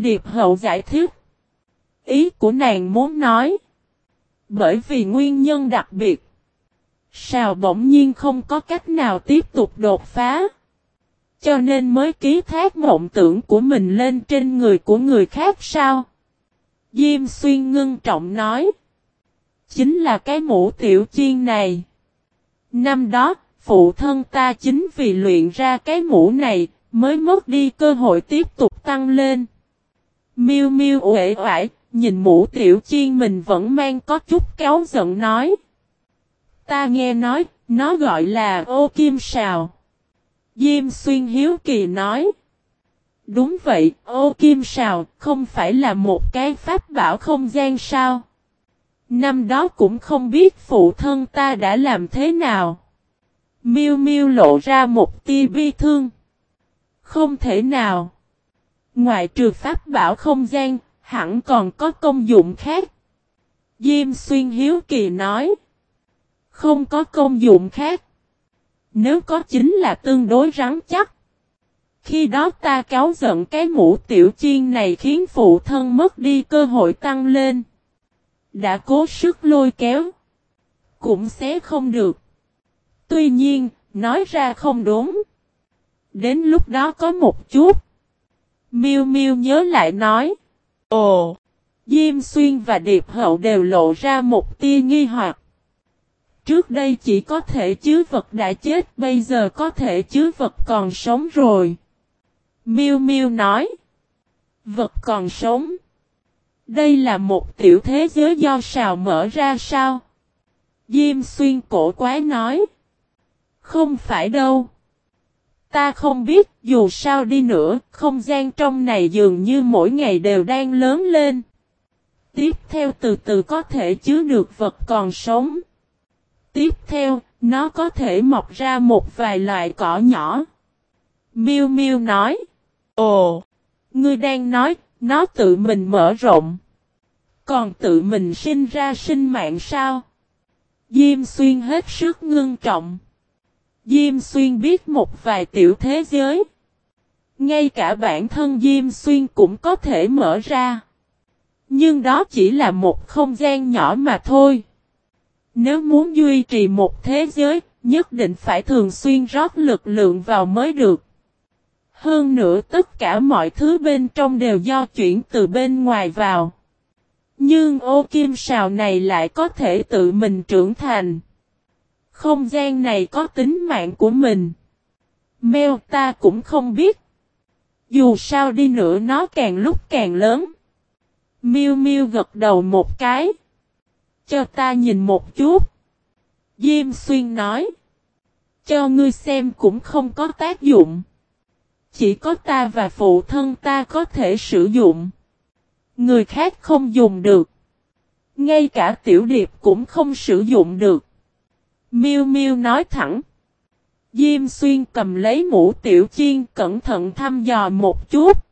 Điệp hậu giải thích. Ý của nàng muốn nói. Bởi vì nguyên nhân đặc biệt. Sào bỗng nhiên không có cách nào tiếp tục đột phá. Cho nên mới ký thác mộng tưởng của mình lên trên người của người khác sao? Diêm xuyên ngưng trọng nói. Chính là cái mũ tiểu chiên này. Năm đó, phụ thân ta chính vì luyện ra cái mũ này, mới mất đi cơ hội tiếp tục tăng lên. Miêu miêu uể oải, nhìn mũ tiểu chiên mình vẫn mang có chút kéo giận nói. Ta nghe nói, nó gọi là ô kim sào. Diêm xuyên hiếu kỳ nói. Đúng vậy, ô kim sào không phải là một cái pháp bảo không gian sao. Năm đó cũng không biết phụ thân ta đã làm thế nào. Miêu miêu lộ ra một tia bi thương. Không thể nào. Ngoài trừ pháp bảo không gian, hẳn còn có công dụng khác. Diêm xuyên hiếu kỳ nói. Không có công dụng khác. Nếu có chính là tương đối rắn chắc. Khi đó ta cáo giận cái mũ tiểu chiên này khiến phụ thân mất đi cơ hội tăng lên. Đã cố sức lôi kéo. Cũng xé không được. Tuy nhiên, nói ra không đúng. Đến lúc đó có một chút. Miêu Miêu nhớ lại nói. Ồ! Diêm Xuyên và Điệp Hậu đều lộ ra một tia nghi hoặc. Trước đây chỉ có thể chứ vật đã chết, bây giờ có thể chứ vật còn sống rồi. Miêu Miêu nói. Vật còn sống. Đây là một tiểu thế giới do sào mở ra sao? Diêm xuyên cổ quái nói. Không phải đâu. Ta không biết dù sao đi nữa, không gian trong này dường như mỗi ngày đều đang lớn lên. Tiếp theo từ từ có thể chứa được vật còn sống. Tiếp theo, nó có thể mọc ra một vài loại cỏ nhỏ. Miu Miu nói. Ồ, ngươi đang nói, nó tự mình mở rộng. Còn tự mình sinh ra sinh mạng sao? Diêm xuyên hết sức ngưng trọng. Diêm xuyên biết một vài tiểu thế giới. Ngay cả bản thân Diêm xuyên cũng có thể mở ra. Nhưng đó chỉ là một không gian nhỏ mà thôi. Nếu muốn duy trì một thế giới, nhất định phải thường xuyên rót lực lượng vào mới được. Hơn nữa tất cả mọi thứ bên trong đều do chuyển từ bên ngoài vào. Nhưng ô kim sào này lại có thể tự mình trưởng thành. Không gian này có tính mạng của mình. Mèo ta cũng không biết. Dù sao đi nữa nó càng lúc càng lớn. Miu Miu gật đầu một cái. Cho ta nhìn một chút. Diêm xuyên nói. Cho ngươi xem cũng không có tác dụng. Chỉ có ta và phụ thân ta có thể sử dụng. Người khác không dùng được. Ngay cả tiểu điệp cũng không sử dụng được. Miu Miu nói thẳng. Diêm xuyên cầm lấy mũ tiểu chiên cẩn thận thăm dò một chút.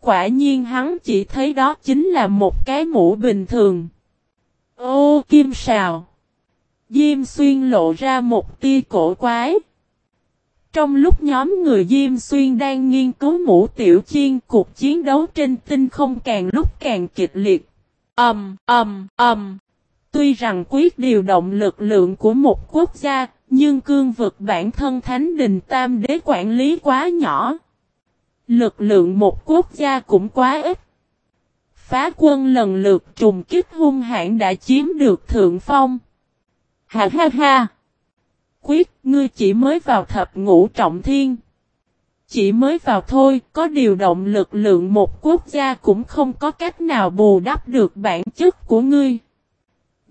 Quả nhiên hắn chỉ thấy đó chính là một cái mũ bình thường. Ô, kim sào. Diêm xuyên lộ ra một tia cổ quái. Trong lúc nhóm người Diêm Xuyên đang nghiên cứu mũ tiểu chiên, cuộc chiến đấu trên tinh không càng lúc càng kịch liệt. âm âm âm Tuy rằng quyết điều động lực lượng của một quốc gia, nhưng cương vực bản thân Thánh Đình Tam Đế quản lý quá nhỏ. Lực lượng một quốc gia cũng quá ít. Phá quân lần lượt trùng kích hung hãn đã chiếm được thượng phong. Ha ha ha! Quyết, ngươi chỉ mới vào thập ngũ trọng thiên. Chỉ mới vào thôi, có điều động lực lượng một quốc gia cũng không có cách nào bù đắp được bản chất của ngươi.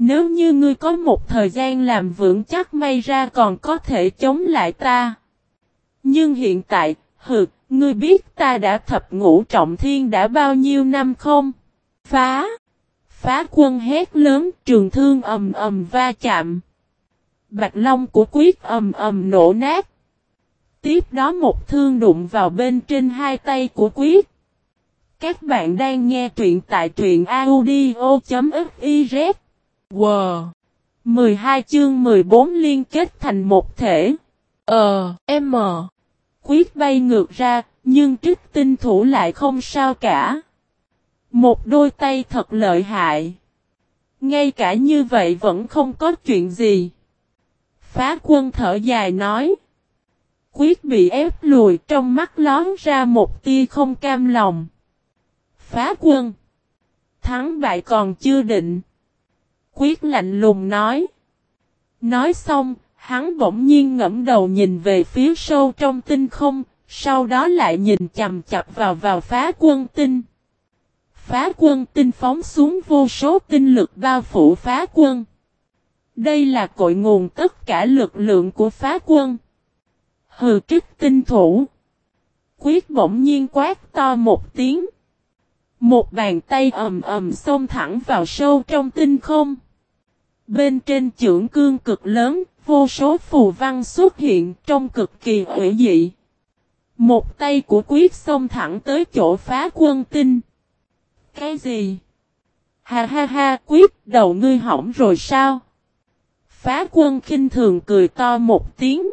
Nếu như ngươi có một thời gian làm vững chắc may ra còn có thể chống lại ta. Nhưng hiện tại, hừ, ngươi biết ta đã thập ngũ trọng thiên đã bao nhiêu năm không? Phá! Phá quân hét lớn, trường thương ầm ầm va chạm. Bạch Long của quyết ầm ầm nổ nát. Tiếp đó một thương đụng vào bên trên hai tay của quyết. Các bạn đang nghe truyện tại truyện audio.fif Wow! 12 chương 14 liên kết thành một thể. Ờ, M. Quyết bay ngược ra, nhưng trích tinh thủ lại không sao cả. Một đôi tay thật lợi hại. Ngay cả như vậy vẫn không có chuyện gì. Phá quân thở dài nói. Quyết bị ép lùi trong mắt lón ra một tia không cam lòng. Phá quân. Thắng bại còn chưa định. Quyết lạnh lùng nói. Nói xong, hắn bỗng nhiên ngẫm đầu nhìn về phía sâu trong tinh không, sau đó lại nhìn chầm chập vào vào phá quân tinh. Phá quân tinh phóng xuống vô số tinh lực bao phủ phá quân. Đây là cội nguồn tất cả lực lượng của phá quân. Hừ trích tinh thủ. Quyết bỗng nhiên quát to một tiếng. Một bàn tay ầm ầm xông thẳng vào sâu trong tinh không. Bên trên trưởng cương cực lớn, vô số phù văn xuất hiện trong cực kỳ hữu dị. Một tay của quyết xông thẳng tới chỗ phá quân tinh. Cái gì? Ha ha ha, quyết đầu ngươi hỏng rồi sao? Phá quân khinh thường cười to một tiếng.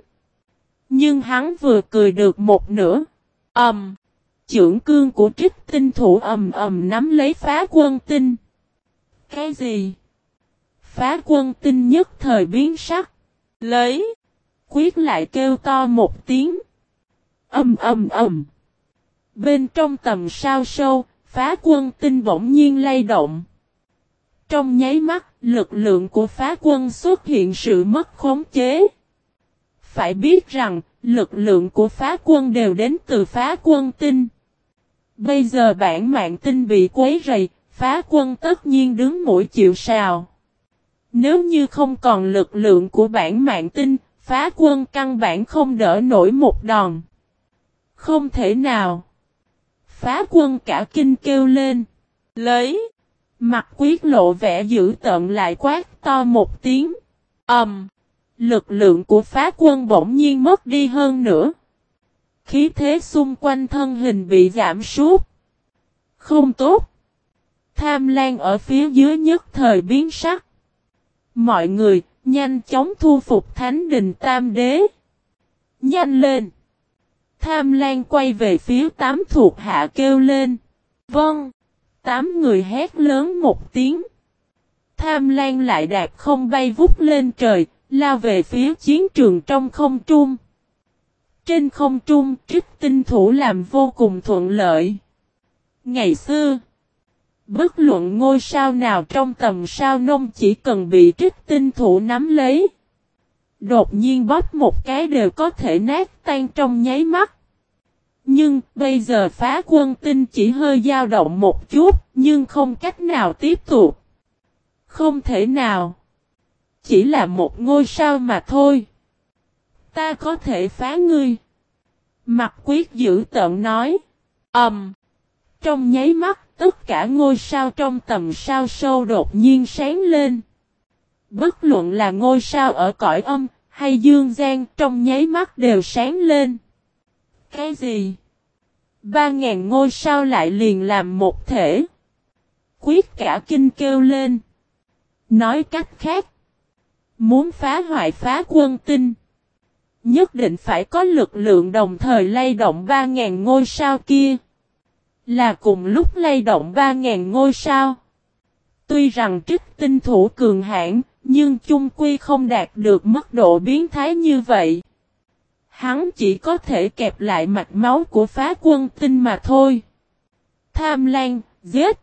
Nhưng hắn vừa cười được một nửa. Ẩm. Um, trưởng cương của trích tinh thủ ầm ầm nắm lấy phá quân tinh. Cái gì? Phá quân tinh nhất thời biến sắc. Lấy. Quyết lại kêu to một tiếng. Âm âm ầm. Bên trong tầm sao sâu, phá quân tinh bỗng nhiên lay động. Trong nháy mắt, lực lượng của phá quân xuất hiện sự mất khống chế. Phải biết rằng, lực lượng của phá quân đều đến từ phá quân tinh. Bây giờ bản mạng tinh bị quấy rầy, phá quân tất nhiên đứng mũi chịu sào. Nếu như không còn lực lượng của bản mạng tinh, phá quân căn bản không đỡ nổi một đòn. Không thể nào. Phá quân cả kinh kêu lên. Lấy. Mặt quyết lộ vẻ dữ tợn lại quát to một tiếng. Ẩm. Um, lực lượng của phá quân bỗng nhiên mất đi hơn nữa. Khí thế xung quanh thân hình bị giảm sút. Không tốt. Tham lan ở phía dưới nhất thời biến sắc. Mọi người, nhanh chóng thu phục Thánh Đình Tam Đế. Nhanh lên! Tham Lan quay về phía tám thuộc hạ kêu lên. Vâng! Tám người hét lớn một tiếng. Tham Lan lại đạp không bay vút lên trời, lao về phía chiến trường trong không trung. Trên không trung, trích tinh thủ làm vô cùng thuận lợi. Ngày xưa, Bất luận ngôi sao nào trong tầm sao nông chỉ cần bị trích tinh thủ nắm lấy. Đột nhiên bóp một cái đều có thể nát tan trong nháy mắt. Nhưng bây giờ phá quân tinh chỉ hơi dao động một chút nhưng không cách nào tiếp tục. Không thể nào. Chỉ là một ngôi sao mà thôi. Ta có thể phá ngươi. Mặt quyết giữ tận nói. Ẩm. Um, trong nháy mắt tất cả ngôi sao trong tầm sao sâu đột nhiên sáng lên. Bất luận là ngôi sao ở cõi âm hay dương gian trong nháy mắt đều sáng lên. Cái gì? Ba ngàn ngôi sao lại liền làm một thể. Quyết cả kinh kêu lên. Nói cách khác. Muốn phá hoại phá quân tinh. Nhất định phải có lực lượng đồng thời lay động ba ngàn ngôi sao kia. Là cùng lúc lay động 3.000 ngôi sao. Tuy rằng trích tinh thủ cường hãn, nhưng chung quy không đạt được mức độ biến thái như vậy. Hắn chỉ có thể kẹp lại mạch máu của phá quân tinh mà thôi. Tham lan, giết.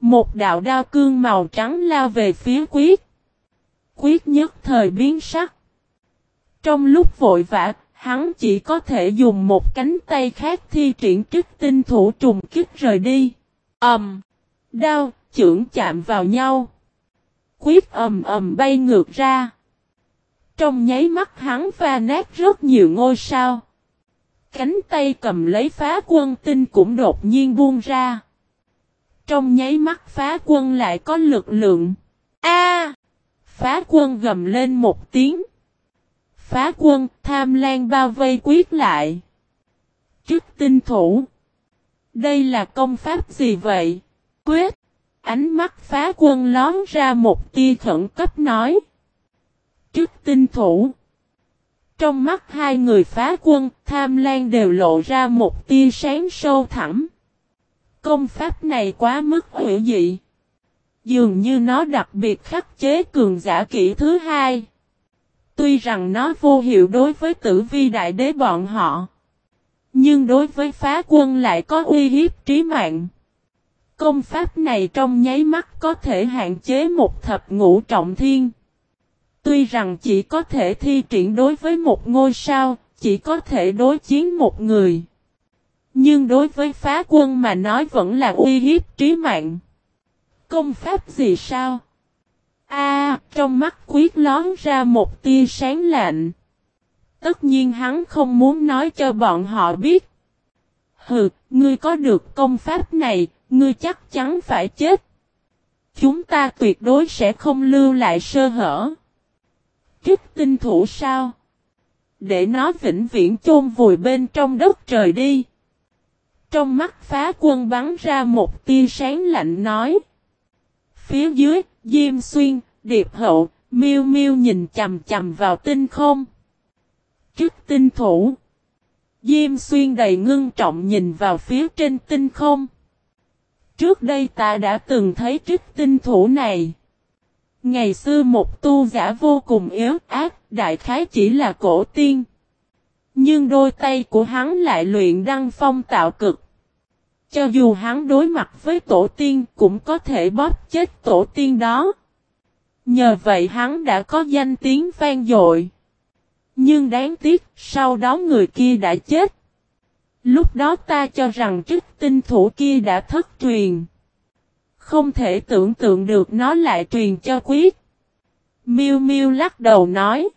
Một đạo đao cương màu trắng lao về phía quyết. Quyết nhất thời biến sắc. Trong lúc vội vã, Hắn chỉ có thể dùng một cánh tay khác thi triển trích tinh thủ trùng kích rời đi. ầm, um, đau, chưởng chạm vào nhau. Quyết ầm ầm bay ngược ra. Trong nháy mắt hắn va nát rất nhiều ngôi sao. Cánh tay cầm lấy phá quân tinh cũng đột nhiên buông ra. Trong nháy mắt phá quân lại có lực lượng. A! phá quân gầm lên một tiếng phá quân, tham lan bao vây quyết lại. Trước tinh thủ. Đây là công pháp gì vậy? Quyết. Ánh mắt phá quân lón ra một tia khẩn cấp nói. Trước tinh thủ. Trong mắt hai người phá quân, tham lan đều lộ ra một tia sáng sâu thẳm. Công pháp này quá mức hữu dị. Dường như nó đặc biệt khắc chế cường giả kỹ thứ hai. Tuy rằng nó vô hiệu đối với tử vi đại đế bọn họ. Nhưng đối với phá quân lại có uy hiếp trí mạng. Công pháp này trong nháy mắt có thể hạn chế một thập ngũ trọng thiên. Tuy rằng chỉ có thể thi triển đối với một ngôi sao, chỉ có thể đối chiến một người. Nhưng đối với phá quân mà nói vẫn là uy hiếp trí mạng. Công pháp gì sao? A, trong mắt quyết lón ra một tia sáng lạnh. Tất nhiên hắn không muốn nói cho bọn họ biết. Hừ, ngươi có được công pháp này, ngươi chắc chắn phải chết. Chúng ta tuyệt đối sẽ không lưu lại sơ hở. Trích tinh thủ sao? Để nó vĩnh viễn chôn vùi bên trong đất trời đi. Trong mắt phá quân bắn ra một tia sáng lạnh nói. Phía dưới, Diêm Xuyên, Điệp Hậu, miêu miêu nhìn chầm chầm vào tinh không. trước tinh thủ. Diêm Xuyên đầy ngưng trọng nhìn vào phía trên tinh không. Trước đây ta đã từng thấy trích tinh thủ này. Ngày xưa một tu giả vô cùng yếu ác, đại khái chỉ là cổ tiên. Nhưng đôi tay của hắn lại luyện đăng phong tạo cực. Cho dù hắn đối mặt với tổ tiên cũng có thể bóp chết tổ tiên đó. Nhờ vậy hắn đã có danh tiếng vang dội. Nhưng đáng tiếc, sau đó người kia đã chết. Lúc đó ta cho rằng trích tinh thủ kia đã thất truyền. Không thể tưởng tượng được nó lại truyền cho quyết. Miu Miu lắc đầu nói.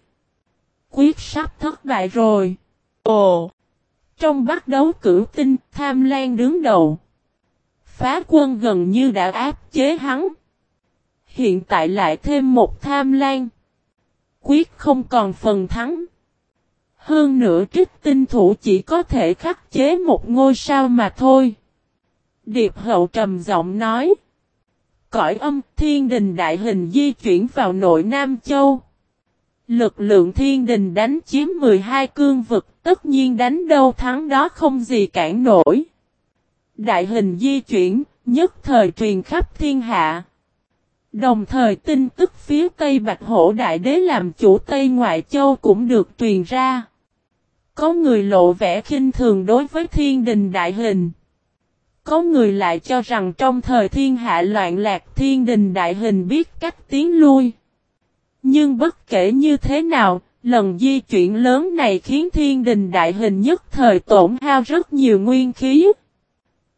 Quyết sắp thất bại rồi. Ồ! Trong bắt đấu cử tinh, tham lan đứng đầu. Phá quân gần như đã áp chế hắn. Hiện tại lại thêm một tham lan. Quyết không còn phần thắng. Hơn nữa trích tinh thủ chỉ có thể khắc chế một ngôi sao mà thôi. Điệp hậu trầm giọng nói. Cõi âm thiên đình đại hình di chuyển vào nội Nam Châu. Lực lượng thiên đình đánh chiếm 12 cương vực tất nhiên đánh đâu thắng đó không gì cản nổi. Đại hình di chuyển, nhất thời truyền khắp thiên hạ. Đồng thời tin tức phía Tây Bạch Hổ Đại Đế làm chủ Tây Ngoại Châu cũng được truyền ra. Có người lộ vẻ khinh thường đối với thiên đình đại hình. Có người lại cho rằng trong thời thiên hạ loạn lạc thiên đình đại hình biết cách tiến lui. Nhưng bất kể như thế nào, lần di chuyển lớn này khiến thiên đình đại hình nhất thời tổn hao rất nhiều nguyên khí.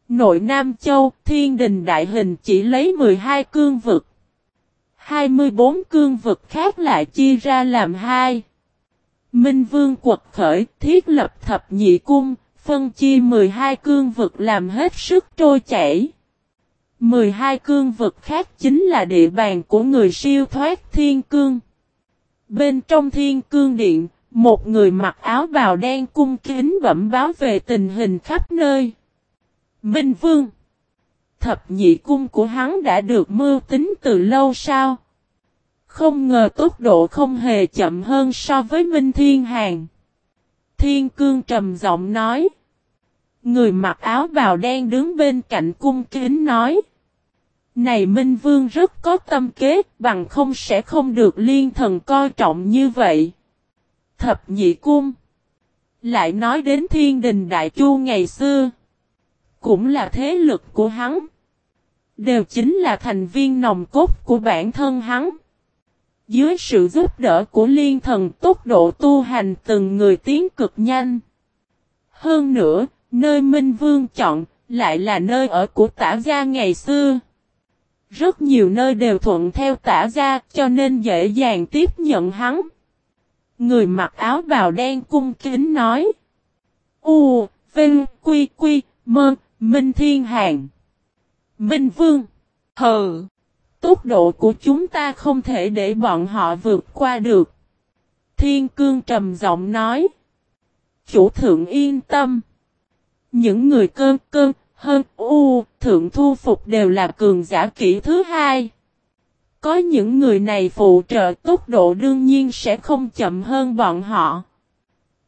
Nội Nam Châu, thiên đình đại hình chỉ lấy 12 cương vực. 24 cương vực khác lại chia ra làm hai. Minh Vương quật khởi, thiết lập thập nhị cung, phân chia 12 cương vực làm hết sức trôi chảy. 12 cương vực khác chính là địa bàn của người siêu thoát thiên cương. Bên trong thiên cương điện, một người mặc áo bào đen cung kính bẩm báo về tình hình khắp nơi. Minh Vương Thập nhị cung của hắn đã được mưu tính từ lâu sao? Không ngờ tốc độ không hề chậm hơn so với Minh Thiên Hàng. Thiên Cương trầm giọng nói. Người mặc áo bào đen đứng bên cạnh cung kính nói. Này Minh Vương rất có tâm kế, bằng không sẽ không được liên thần coi trọng như vậy. Thập nhị cung. Lại nói đến thiên đình đại chu ngày xưa. Cũng là thế lực của hắn. Đều chính là thành viên nòng cốt của bản thân hắn. Dưới sự giúp đỡ của liên thần tốc độ tu hành từng người tiến cực nhanh. Hơn nữa, nơi Minh Vương chọn, lại là nơi ở của tả gia ngày xưa. Rất nhiều nơi đều thuận theo tả gia cho nên dễ dàng tiếp nhận hắn. Người mặc áo bào đen cung kính nói. U, Vinh, Quy, Quy, Mơ, Minh Thiên Hàng. Minh Vương. Hờ. Tốc độ của chúng ta không thể để bọn họ vượt qua được. Thiên cương trầm giọng nói. Chủ thượng yên tâm. Những người cơn cơn, hơn u, thượng thu phục đều là cường giả kỹ thứ hai. Có những người này phụ trợ tốc độ đương nhiên sẽ không chậm hơn bọn họ.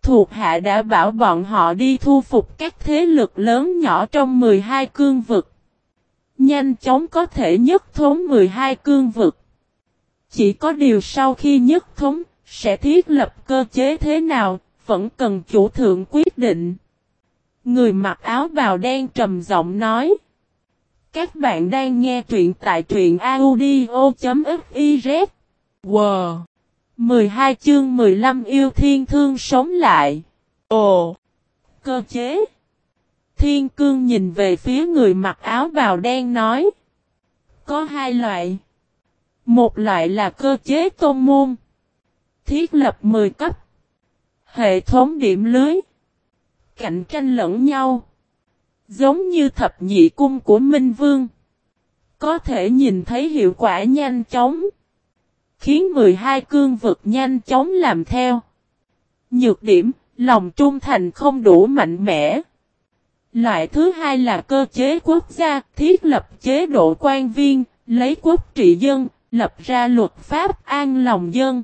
thuộc hạ đã bảo bọn họ đi thu phục các thế lực lớn nhỏ trong 12 cương vực. Nhanh chóng có thể nhất thống 12 cương vực. Chỉ có điều sau khi nhất thống, sẽ thiết lập cơ chế thế nào, vẫn cần chủ thượng quyết định. Người mặc áo bào đen trầm giọng nói. Các bạn đang nghe truyện tại truyện audio.fiz. Wow! 12 chương 15 yêu thiên thương sống lại. Ồ! Cơ chế! Thiên cương nhìn về phía người mặc áo bào đen nói. Có hai loại. Một loại là cơ chế tôn môn. Thiết lập 10 cấp. Hệ thống điểm lưới. Cạnh tranh lẫn nhau. Giống như thập nhị cung của Minh Vương. Có thể nhìn thấy hiệu quả nhanh chóng. Khiến 12 cương vực nhanh chóng làm theo. Nhược điểm, lòng trung thành không đủ mạnh mẽ. Loại thứ hai là cơ chế quốc gia, thiết lập chế độ quan viên, lấy quốc trị dân, lập ra luật pháp an lòng dân.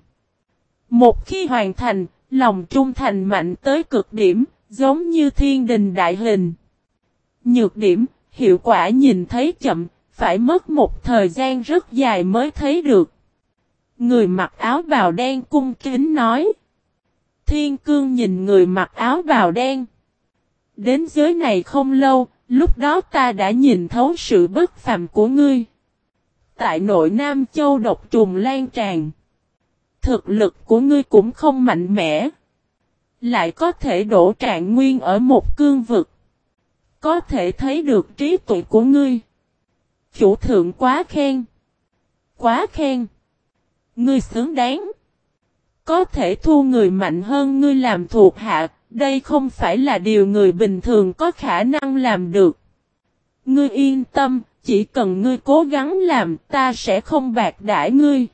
Một khi hoàn thành, lòng trung thành mạnh tới cực điểm, giống như thiên đình đại hình. Nhược điểm, hiệu quả nhìn thấy chậm, phải mất một thời gian rất dài mới thấy được. Người mặc áo bào đen cung kính nói. Thiên cương nhìn người mặc áo bào đen. Đến giới này không lâu, lúc đó ta đã nhìn thấu sự bất phàm của ngươi. Tại nội Nam Châu độc trùng lan tràn. Thực lực của ngươi cũng không mạnh mẽ. Lại có thể đổ trạng nguyên ở một cương vực. Có thể thấy được trí tuệ của ngươi. Chủ thượng quá khen. Quá khen. Ngươi xứng đáng. Có thể thu người mạnh hơn ngươi làm thuộc hạ, đây không phải là điều người bình thường có khả năng làm được. Ngươi yên tâm, chỉ cần ngươi cố gắng làm ta sẽ không bạc đãi ngươi.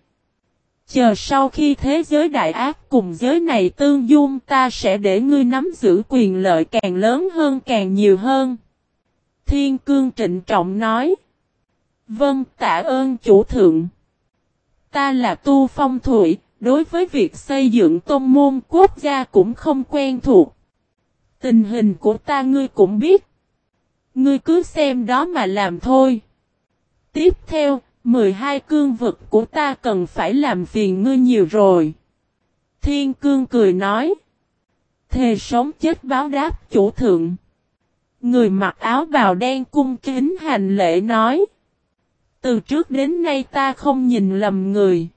Chờ sau khi thế giới đại ác cùng giới này tương dung ta sẽ để ngươi nắm giữ quyền lợi càng lớn hơn càng nhiều hơn. Thiên cương trịnh trọng nói. Vâng tạ ơn chủ thượng. Ta là tu phong thủy, đối với việc xây dựng tôn môn quốc gia cũng không quen thuộc. Tình hình của ta ngươi cũng biết. Ngươi cứ xem đó mà làm thôi. Tiếp theo, 12 cương vực của ta cần phải làm phiền ngươi nhiều rồi. Thiên cương cười nói. Thề sống chết báo đáp chủ thượng. Người mặc áo bào đen cung kính hành lễ nói. Từ trước đến nay ta không nhìn lầm người.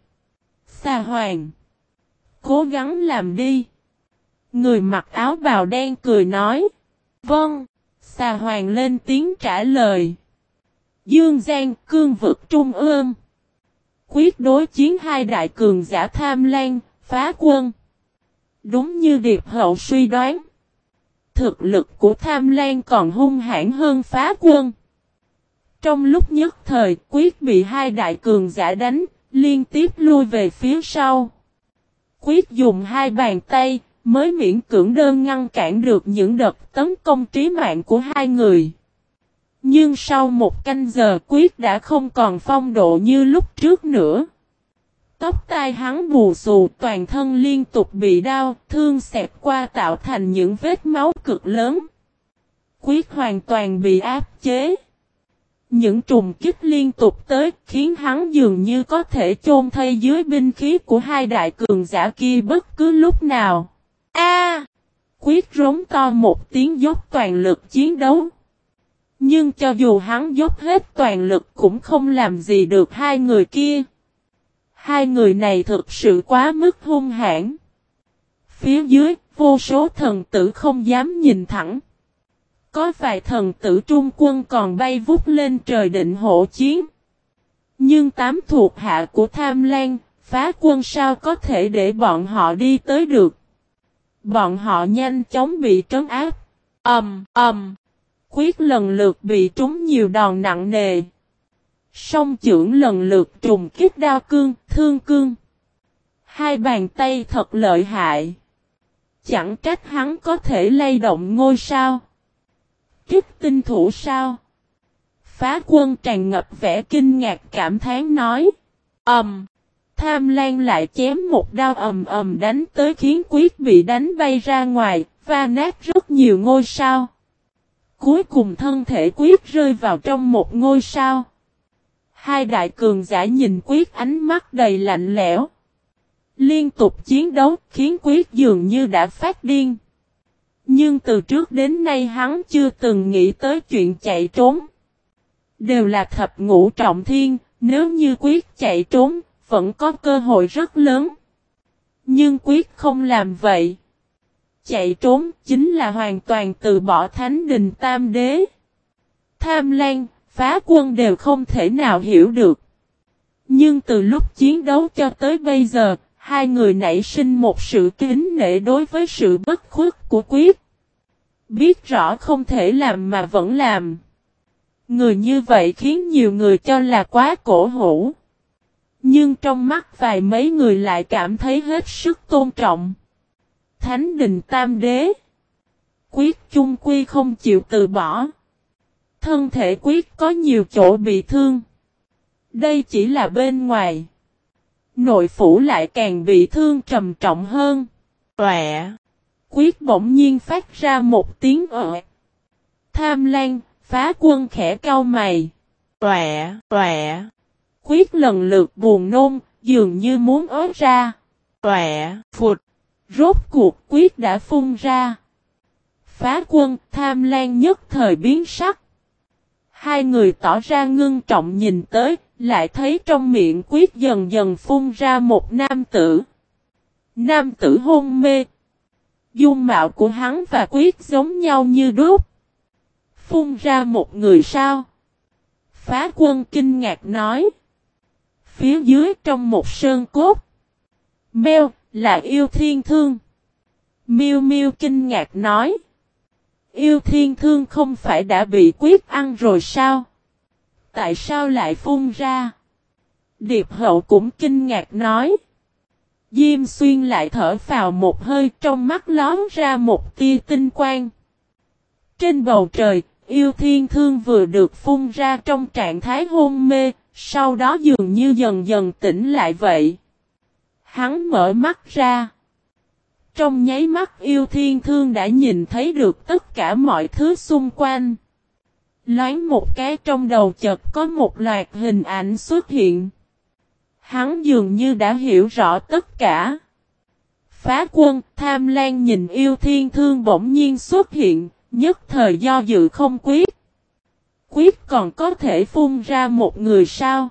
Xa hoàng. Cố gắng làm đi. Người mặc áo bào đen cười nói. Vâng. Xà hoàng lên tiếng trả lời. Dương Giang cương vực trung ương. Quyết đối chiến hai đại cường giả tham lan, phá quân. Đúng như Điệp Hậu suy đoán. Thực lực của tham lan còn hung hãn hơn phá quân. Trong lúc nhất thời, quyết bị hai đại cường giả đánh, liên tiếp lui về phía sau. Quyết dùng hai bàn tay, mới miễn cưỡng đơn ngăn cản được những đợt tấn công trí mạng của hai người. Nhưng sau một canh giờ quyết đã không còn phong độ như lúc trước nữa. Tóc tai hắn bù xù toàn thân liên tục bị đau, thương xẹp qua tạo thành những vết máu cực lớn. Quyết hoàn toàn bị áp chế. Những trùng kích liên tục tới khiến hắn dường như có thể chôn thay dưới binh khí của hai đại cường giả kia bất cứ lúc nào. A! quyết rống to một tiếng dốc toàn lực chiến đấu. Nhưng cho dù hắn dốc hết toàn lực cũng không làm gì được hai người kia. Hai người này thực sự quá mức hung hãn. Phía dưới, vô số thần tử không dám nhìn thẳng. Có vài thần tử trung quân còn bay vút lên trời định hộ chiến. Nhưng tám thuộc hạ của Tham Lan, phá quân sao có thể để bọn họ đi tới được. Bọn họ nhanh chóng bị trấn áp. âm um, ầm. Um. Quyết lần lượt bị trúng nhiều đòn nặng nề. Song trưởng lần lượt trùng kích đao cương, thương cương. Hai bàn tay thật lợi hại. Chẳng trách hắn có thể lay động ngôi sao. kiếp tinh thủ sao? Phá quân tràn ngập vẻ kinh ngạc cảm thán nói. Ẩm. Um, Tham Lan lại chém một đao ầm ầm đánh tới khiến quyết bị đánh bay ra ngoài, va nát rất nhiều ngôi sao. Cuối cùng thân thể quyết rơi vào trong một ngôi sao. Hai đại cường giả nhìn quyết ánh mắt đầy lạnh lẽo. Liên tục chiến đấu khiến quyết dường như đã phát điên. Nhưng từ trước đến nay hắn chưa từng nghĩ tới chuyện chạy trốn. Đều là thập ngũ trọng thiên, nếu như quyết chạy trốn, vẫn có cơ hội rất lớn. Nhưng quyết không làm vậy. Chạy trốn chính là hoàn toàn từ bỏ thánh đình tam đế. Tham lan, phá quân đều không thể nào hiểu được. Nhưng từ lúc chiến đấu cho tới bây giờ, hai người nảy sinh một sự kính nể đối với sự bất khuất của quyết. Biết rõ không thể làm mà vẫn làm. Người như vậy khiến nhiều người cho là quá cổ hủ. Nhưng trong mắt vài mấy người lại cảm thấy hết sức tôn trọng. Thánh đình tam đế. Quyết chung quy không chịu từ bỏ. Thân thể quyết có nhiều chỗ bị thương. Đây chỉ là bên ngoài. Nội phủ lại càng bị thương trầm trọng hơn. Tọa. Quyết bỗng nhiên phát ra một tiếng ợ. Tham lan, phá quân khẽ cao mày. Tọa, tọa. Quyết lần lượt buồn nôn, dường như muốn ớt ra. Tọa, phụt. Rốt cuộc quyết đã phun ra. Phá quân, tham lan nhất thời biến sắc. Hai người tỏ ra ngưng trọng nhìn tới, lại thấy trong miệng quyết dần dần phun ra một nam tử. Nam tử hôn mê. Dung mạo của hắn và quyết giống nhau như đúc. Phun ra một người sao? Phá quân kinh ngạc nói. Phía dưới trong một sơn cốt. Mèo, là yêu thiên thương. Miêu miêu kinh ngạc nói. Yêu thiên thương không phải đã bị quyết ăn rồi sao? Tại sao lại phun ra? Điệp hậu cũng kinh ngạc nói. Diêm xuyên lại thở vào một hơi trong mắt lón ra một tia tinh quang. Trên bầu trời, yêu thiên thương vừa được phun ra trong trạng thái hôn mê, sau đó dường như dần dần tỉnh lại vậy. Hắn mở mắt ra. Trong nháy mắt yêu thiên thương đã nhìn thấy được tất cả mọi thứ xung quanh. Loáng một cái trong đầu chợt có một loạt hình ảnh xuất hiện. Hắn dường như đã hiểu rõ tất cả. Phá quân, tham lan nhìn yêu thiên thương bỗng nhiên xuất hiện, nhất thời do dự không quyết. Quyết còn có thể phun ra một người sao?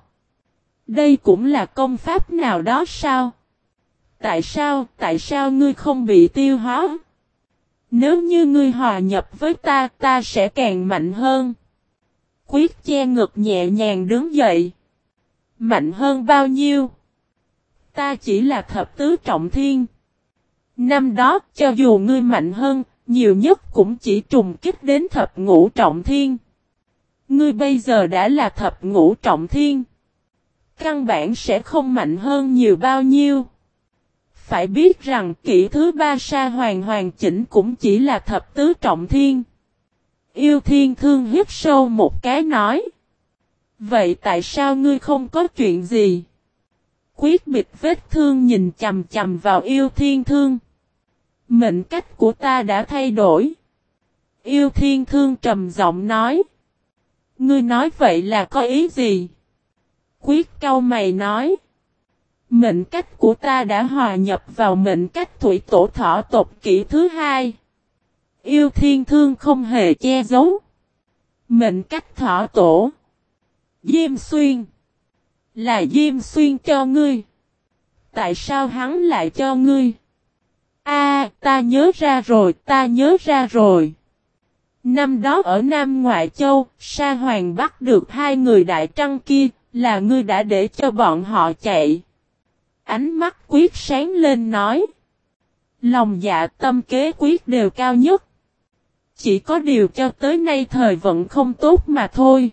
Đây cũng là công pháp nào đó sao? Tại sao, tại sao ngươi không bị tiêu hóa? Nếu như ngươi hòa nhập với ta, ta sẽ càng mạnh hơn. Quyết che ngực nhẹ nhàng đứng dậy. Mạnh hơn bao nhiêu? Ta chỉ là thập tứ trọng thiên. Năm đó, cho dù ngươi mạnh hơn, nhiều nhất cũng chỉ trùng kích đến thập ngũ trọng thiên. Ngươi bây giờ đã là thập ngũ trọng thiên. Căn bản sẽ không mạnh hơn nhiều bao nhiêu. Phải biết rằng kỹ thứ ba sa hoàng hoàn chỉnh cũng chỉ là thập tứ trọng thiên. Yêu thiên thương hiếp sâu một cái nói. Vậy tại sao ngươi không có chuyện gì? Quyết bịt vết thương nhìn chầm chầm vào yêu thiên thương. Mệnh cách của ta đã thay đổi. Yêu thiên thương trầm giọng nói. Ngươi nói vậy là có ý gì? Quyết câu mày nói. Mệnh cách của ta đã hòa nhập vào mệnh cách thủy tổ thọ tộc kỷ thứ hai. Yêu thiên thương không hề che giấu. Mệnh cách thọ tổ. Diêm xuyên. Là Diêm xuyên cho ngươi. Tại sao hắn lại cho ngươi? A, ta nhớ ra rồi, ta nhớ ra rồi. Năm đó ở Nam Ngoại Châu, Sa Hoàng bắt được hai người đại trăng kia, là ngươi đã để cho bọn họ chạy. Ánh mắt quyết sáng lên nói. Lòng dạ tâm kế quyết đều cao nhất. Chỉ có điều cho tới nay thời vận không tốt mà thôi.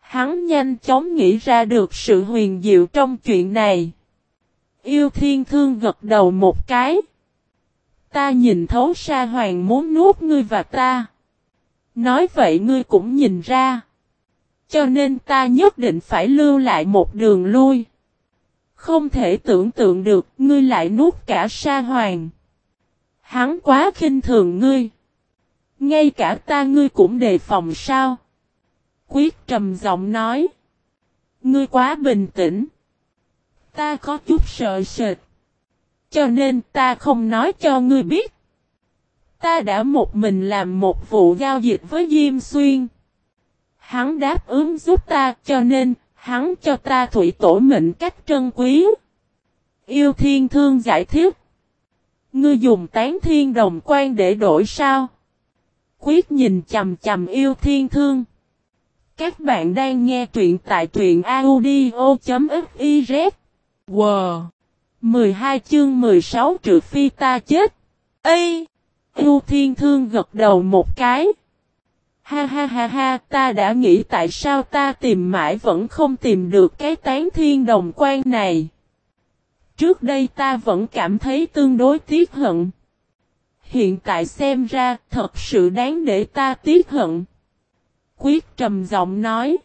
Hắn nhanh chóng nghĩ ra được sự huyền diệu trong chuyện này. Yêu thiên thương gật đầu một cái. Ta nhìn thấu sa hoàng muốn nuốt ngươi và ta. Nói vậy ngươi cũng nhìn ra. Cho nên ta nhất định phải lưu lại một đường lui. Không thể tưởng tượng được, ngươi lại nuốt cả sa hoàng. Hắn quá khinh thường ngươi. Ngay cả ta ngươi cũng đề phòng sao? Quyết trầm giọng nói. Ngươi quá bình tĩnh. Ta có chút sợ sệt. Cho nên ta không nói cho ngươi biết. Ta đã một mình làm một vụ giao dịch với Diêm Xuyên. Hắn đáp ứng giúp ta cho nên hắn cho ta thủy tổ mệnh cách trân quý. Yêu thiên thương giải thích. Ngươi dùng tán thiên đồng quan để đổi sao? Quyết nhìn chầm chầm yêu thiên thương. Các bạn đang nghe truyện tại truyện audio.fiz. Wow! 12 chương 16 trừ phi ta chết. Ê! Yêu thiên thương gật đầu một cái. Ha ha ha ha, ta đã nghĩ tại sao ta tìm mãi vẫn không tìm được cái tán thiên đồng quan này. Trước đây ta vẫn cảm thấy tương đối tiếc hận. Hiện tại xem ra thật sự đáng để ta tiếc hận. Quyết trầm giọng nói.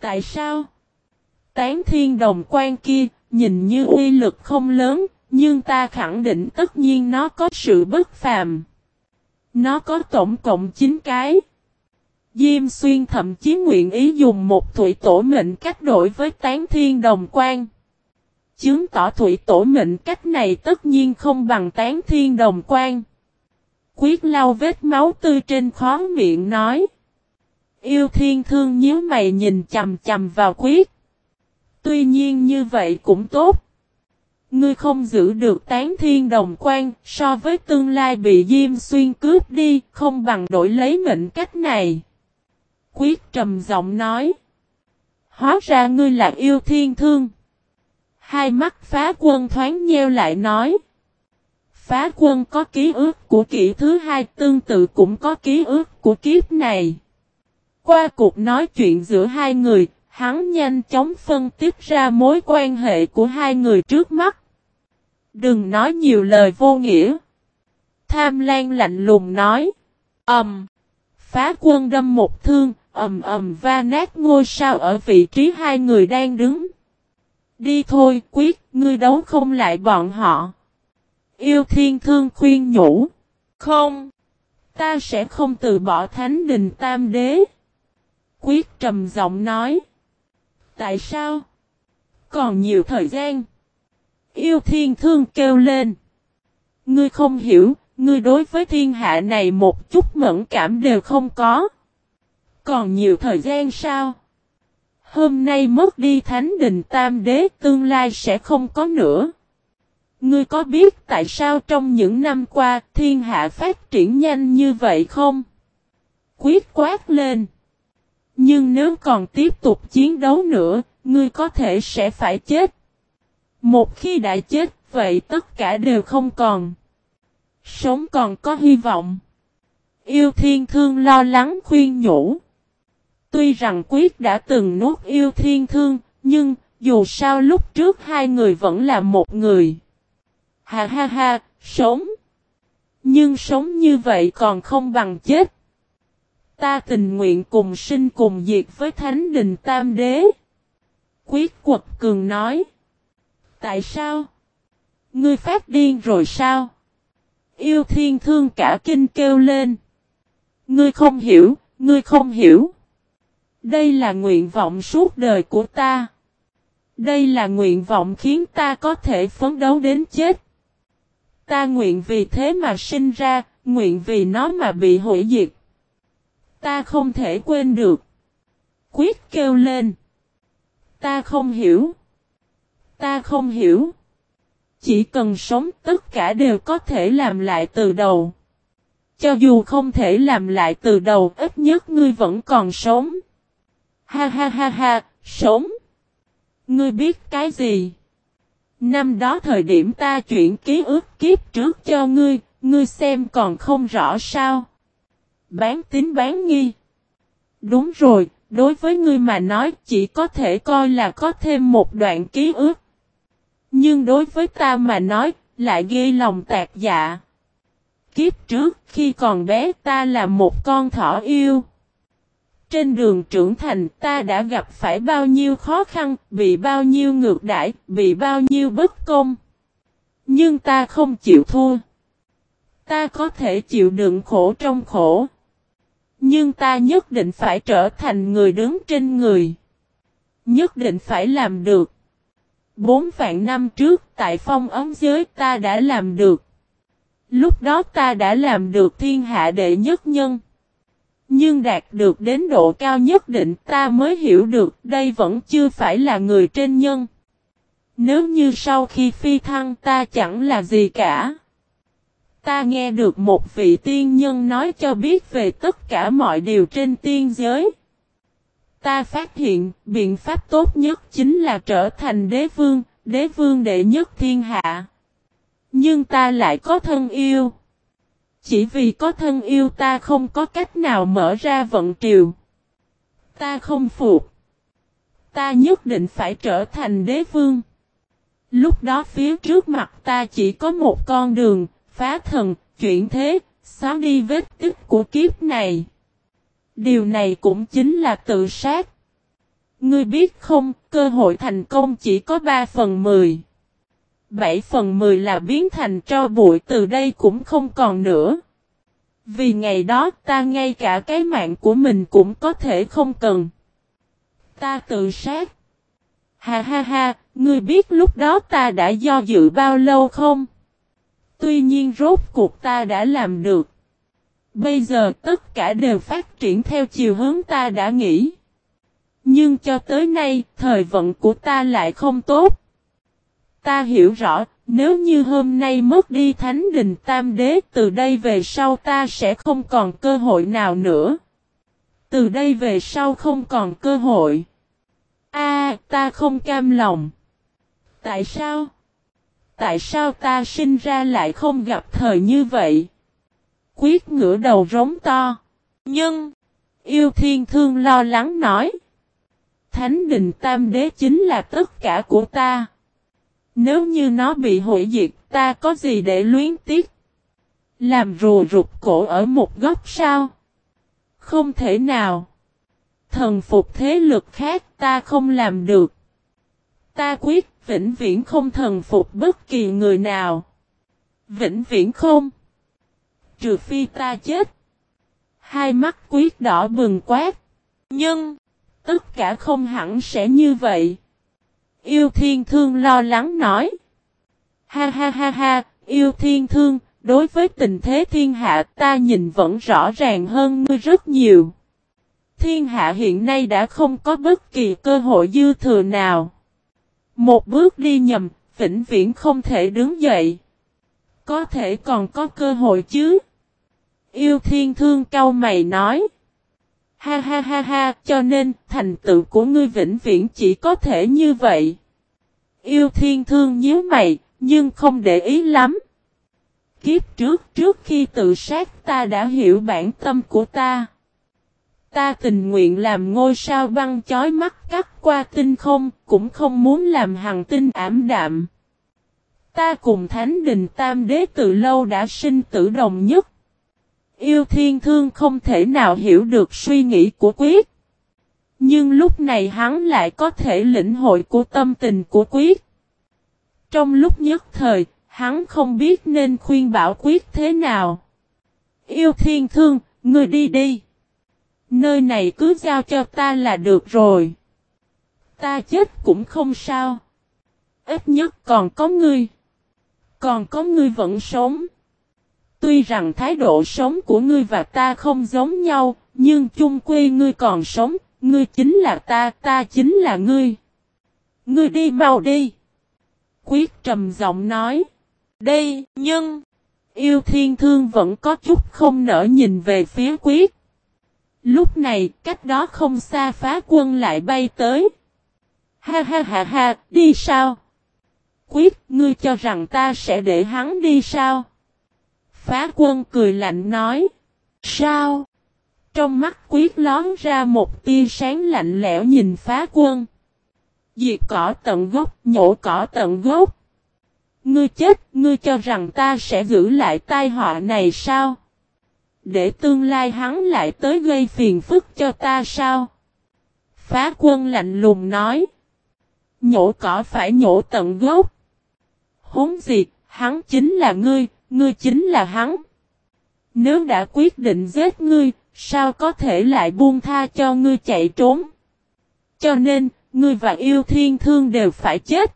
Tại sao? Tán thiên đồng quan kia, nhìn như uy lực không lớn, nhưng ta khẳng định tất nhiên nó có sự bất phàm. Nó có tổng cộng 9 cái. Diêm xuyên thậm chí nguyện ý dùng một thủy tổ mệnh cách đổi với tán thiên đồng quan. Chứng tỏ thủy tổ mệnh cách này tất nhiên không bằng tán thiên đồng quan. Quyết lau vết máu tươi trên khó miệng nói. Yêu thiên thương nhíu mày nhìn chầm chầm vào quyết. Tuy nhiên như vậy cũng tốt. Ngươi không giữ được tán thiên đồng quan, so với tương lai bị Diêm Xuyên cướp đi, không bằng đổi lấy mệnh cách này. Quyết trầm giọng nói. Hóa ra ngươi là yêu thiên thương. Hai mắt phá quân thoáng nheo lại nói. Phá quân có ký ức của kỷ thứ hai tương tự cũng có ký ức của kiếp này. Qua cuộc nói chuyện giữa hai người, hắn nhanh chóng phân tích ra mối quan hệ của hai người trước mắt. Đừng nói nhiều lời vô nghĩa. Tham Lan lạnh lùng nói. Ẩm. Um, phá quân đâm một thương, ầm ầm va nát ngôi sao ở vị trí hai người đang đứng. Đi thôi, quyết, ngươi đấu không lại bọn họ. Yêu thiên thương khuyên nhủ. Không. Ta sẽ không từ bỏ thánh đình tam đế. Quyết trầm giọng nói. Tại sao? Còn nhiều thời gian. Yêu thiên thương kêu lên. Ngươi không hiểu, ngươi đối với thiên hạ này một chút mẫn cảm đều không có. Còn nhiều thời gian sao? Hôm nay mất đi thánh đình tam đế tương lai sẽ không có nữa. Ngươi có biết tại sao trong những năm qua thiên hạ phát triển nhanh như vậy không? Quyết quát lên. Nhưng nếu còn tiếp tục chiến đấu nữa, ngươi có thể sẽ phải chết. Một khi đã chết, vậy tất cả đều không còn. Sống còn có hy vọng. Yêu thiên thương lo lắng khuyên nhủ. Tuy rằng Quyết đã từng nuốt yêu thiên thương, nhưng dù sao lúc trước hai người vẫn là một người. Ha ha ha, sống. Nhưng sống như vậy còn không bằng chết. Ta tình nguyện cùng sinh cùng diệt với Thánh Đình Tam Đế. Quyết quật cường nói. Tại sao? Ngươi phát điên rồi sao? Yêu thiên thương cả kinh kêu lên. Ngươi không hiểu, ngươi không hiểu. Đây là nguyện vọng suốt đời của ta. Đây là nguyện vọng khiến ta có thể phấn đấu đến chết. Ta nguyện vì thế mà sinh ra, nguyện vì nó mà bị hủy diệt. Ta không thể quên được. Quyết kêu lên. Ta không hiểu. Ta không hiểu. Chỉ cần sống tất cả đều có thể làm lại từ đầu. Cho dù không thể làm lại từ đầu ít nhất ngươi vẫn còn sống. Ha ha ha ha, sống. Ngươi biết cái gì? Năm đó thời điểm ta chuyển ký ức kiếp trước cho ngươi, ngươi xem còn không rõ sao. Bán tính bán nghi. Đúng rồi, đối với ngươi mà nói chỉ có thể coi là có thêm một đoạn ký ức. Nhưng đối với ta mà nói, lại ghi lòng tạc dạ. Kiếp trước khi còn bé ta là một con thỏ yêu trên đường trưởng thành ta đã gặp phải bao nhiêu khó khăn, bị bao nhiêu ngược đãi, bị bao nhiêu bất công. Nhưng ta không chịu thua. Ta có thể chịu đựng khổ trong khổ. Nhưng ta nhất định phải trở thành người đứng trên người. Nhất định phải làm được. Bốn vạn năm trước tại phong ấm giới ta đã làm được. Lúc đó ta đã làm được thiên hạ đệ nhất nhân. Nhưng đạt được đến độ cao nhất định ta mới hiểu được đây vẫn chưa phải là người trên nhân. Nếu như sau khi phi thăng ta chẳng là gì cả. Ta nghe được một vị tiên nhân nói cho biết về tất cả mọi điều trên tiên giới. Ta phát hiện biện pháp tốt nhất chính là trở thành đế vương, đế vương đệ nhất thiên hạ. Nhưng ta lại có thân yêu. Chỉ vì có thân yêu ta không có cách nào mở ra vận triều. Ta không phục. Ta nhất định phải trở thành đế vương. Lúc đó phía trước mặt ta chỉ có một con đường, phá thần, chuyển thế, xóa đi vết tích của kiếp này. Điều này cũng chính là tự sát. Ngươi biết không, cơ hội thành công chỉ có 3 phần 10. 7 phần 10 là biến thành cho bụi từ đây cũng không còn nữa. Vì ngày đó ta ngay cả cái mạng của mình cũng có thể không cần. Ta tự sát. Ha ha ha, ngươi biết lúc đó ta đã do dự bao lâu không? Tuy nhiên rốt cuộc ta đã làm được. Bây giờ tất cả đều phát triển theo chiều hướng ta đã nghĩ. Nhưng cho tới nay, thời vận của ta lại không tốt. Ta hiểu rõ, nếu như hôm nay mất đi Thánh Đình Tam Đế, từ đây về sau ta sẽ không còn cơ hội nào nữa. Từ đây về sau không còn cơ hội. A, ta không cam lòng. Tại sao? Tại sao ta sinh ra lại không gặp thời như vậy? Quyết ngửa đầu rống to. Nhưng, yêu thiên thương lo lắng nói. Thánh đình tam đế chính là tất cả của ta. Nếu như nó bị hủy diệt ta có gì để luyến tiếc? Làm rùa rụt cổ ở một góc sao? Không thể nào. Thần phục thế lực khác ta không làm được. Ta quyết vĩnh viễn không thần phục bất kỳ người nào. Vĩnh viễn không. Trừ phi ta chết. Hai mắt quyết đỏ bừng quát. Nhưng, tất cả không hẳn sẽ như vậy. Yêu thiên thương lo lắng nói. Ha ha ha ha, yêu thiên thương, đối với tình thế thiên hạ ta nhìn vẫn rõ ràng hơn ngươi rất nhiều. Thiên hạ hiện nay đã không có bất kỳ cơ hội dư thừa nào. Một bước đi nhầm, vĩnh viễn không thể đứng dậy. Có thể còn có cơ hội chứ. Yêu thiên thương cau mày nói. Ha ha ha ha, cho nên thành tựu của ngươi vĩnh viễn chỉ có thể như vậy. Yêu thiên thương nhíu mày, nhưng không để ý lắm. Kiếp trước, trước khi tự sát ta đã hiểu bản tâm của ta. Ta tình nguyện làm ngôi sao băng chói mắt cắt qua tinh không, cũng không muốn làm hằng tinh ảm đạm. Ta cùng Thánh Đình Tam Đế từ lâu đã sinh tử đồng nhất. Yêu thiên thương không thể nào hiểu được suy nghĩ của quyết. Nhưng lúc này hắn lại có thể lĩnh hội của tâm tình của quyết. Trong lúc nhất thời, hắn không biết nên khuyên bảo quyết thế nào. Yêu thiên thương, ngươi đi đi. Nơi này cứ giao cho ta là được rồi. Ta chết cũng không sao. Ít nhất còn có ngươi. Còn có ngươi vẫn sống. Tuy rằng thái độ sống của ngươi và ta không giống nhau, nhưng chung quy ngươi còn sống, ngươi chính là ta, ta chính là ngươi. Ngươi đi mau đi. Quyết trầm giọng nói. Đây, nhưng, yêu thiên thương vẫn có chút không nỡ nhìn về phía quyết. Lúc này, cách đó không xa phá quân lại bay tới. Ha ha ha ha, đi sao? Quyết, ngươi cho rằng ta sẽ để hắn đi sao? Phá quân cười lạnh nói. Sao? Trong mắt quyết lón ra một tia sáng lạnh lẽo nhìn phá quân. Diệt cỏ tận gốc, nhổ cỏ tận gốc. Ngươi chết, ngươi cho rằng ta sẽ giữ lại tai họa này sao? Để tương lai hắn lại tới gây phiền phức cho ta sao? Phá quân lạnh lùng nói. Nhổ cỏ phải nhổ tận gốc. Hốn gì, hắn chính là ngươi, ngươi chính là hắn. Nếu đã quyết định giết ngươi, sao có thể lại buông tha cho ngươi chạy trốn? Cho nên, ngươi và yêu thiên thương đều phải chết.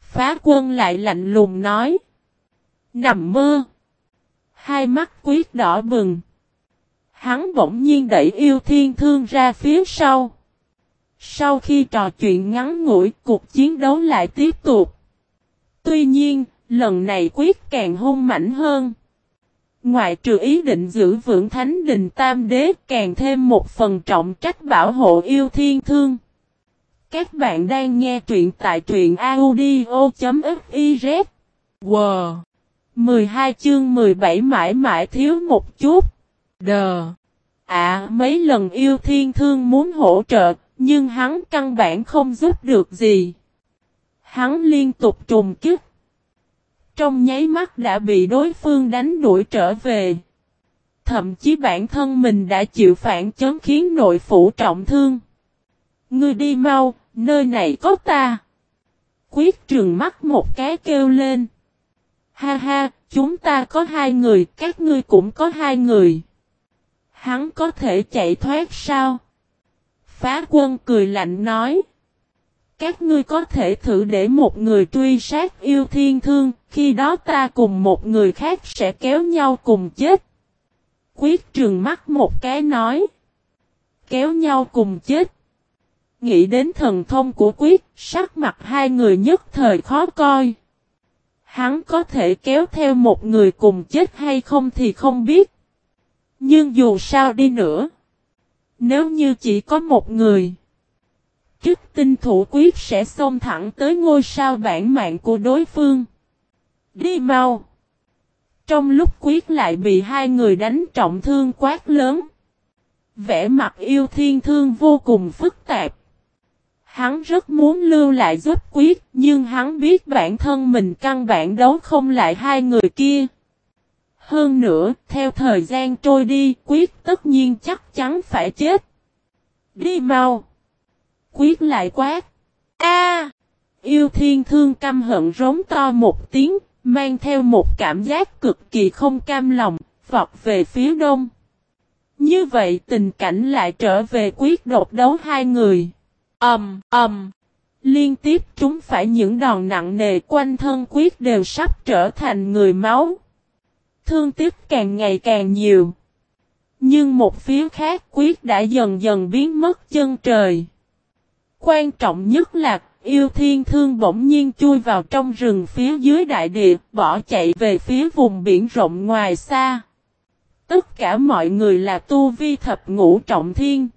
Phá quân lại lạnh lùng nói. Nằm mơ. Hai mắt quyết đỏ bừng. Hắn bỗng nhiên đẩy yêu thiên thương ra phía sau. Sau khi trò chuyện ngắn ngủi, cuộc chiến đấu lại tiếp tục. Tuy nhiên, lần này quyết càng hung mảnh hơn. Ngoại trừ ý định giữ vững thánh đình tam đế càng thêm một phần trọng trách bảo hộ yêu thiên thương. Các bạn đang nghe truyện tại truyện audio.fiz. Wow! 12 chương 17 mãi mãi thiếu một chút. Đờ! À mấy lần yêu thiên thương muốn hỗ trợ, nhưng hắn căn bản không giúp được gì. Hắn liên tục trùng kích. Trong nháy mắt đã bị đối phương đánh đuổi trở về. Thậm chí bản thân mình đã chịu phản chấn khiến nội phủ trọng thương. Ngươi đi mau, nơi này có ta. Quyết trường mắt một cái kêu lên. Ha ha, chúng ta có hai người, các ngươi cũng có hai người. Hắn có thể chạy thoát sao? Phá quân cười lạnh nói. Các ngươi có thể thử để một người truy sát yêu thiên thương, khi đó ta cùng một người khác sẽ kéo nhau cùng chết. Quyết trường mắt một cái nói. Kéo nhau cùng chết. Nghĩ đến thần thông của quyết, sắc mặt hai người nhất thời khó coi. Hắn có thể kéo theo một người cùng chết hay không thì không biết. Nhưng dù sao đi nữa. Nếu như chỉ có một người. Chức tinh thủ quyết sẽ xông thẳng tới ngôi sao bản mạng của đối phương. Đi mau. Trong lúc quyết lại bị hai người đánh trọng thương quát lớn. Vẽ mặt yêu thiên thương vô cùng phức tạp. Hắn rất muốn lưu lại giúp quyết, nhưng hắn biết bản thân mình căn bản đấu không lại hai người kia. Hơn nữa, theo thời gian trôi đi, quyết tất nhiên chắc chắn phải chết. Đi mau! Quyết lại quát. A! yêu thiên thương căm hận rống to một tiếng, mang theo một cảm giác cực kỳ không cam lòng, vọt về phía đông. Như vậy tình cảnh lại trở về quyết đột đấu hai người. Ầm, um, ầm. Um. Liên tiếp chúng phải những đòn nặng nề quanh thân quyết đều sắp trở thành người máu. Thương tiếc càng ngày càng nhiều. Nhưng một phía khác quyết đã dần dần biến mất chân trời. Quan trọng nhất là yêu thiên thương bỗng nhiên chui vào trong rừng phía dưới đại địa, bỏ chạy về phía vùng biển rộng ngoài xa. Tất cả mọi người là tu vi thập ngũ trọng thiên.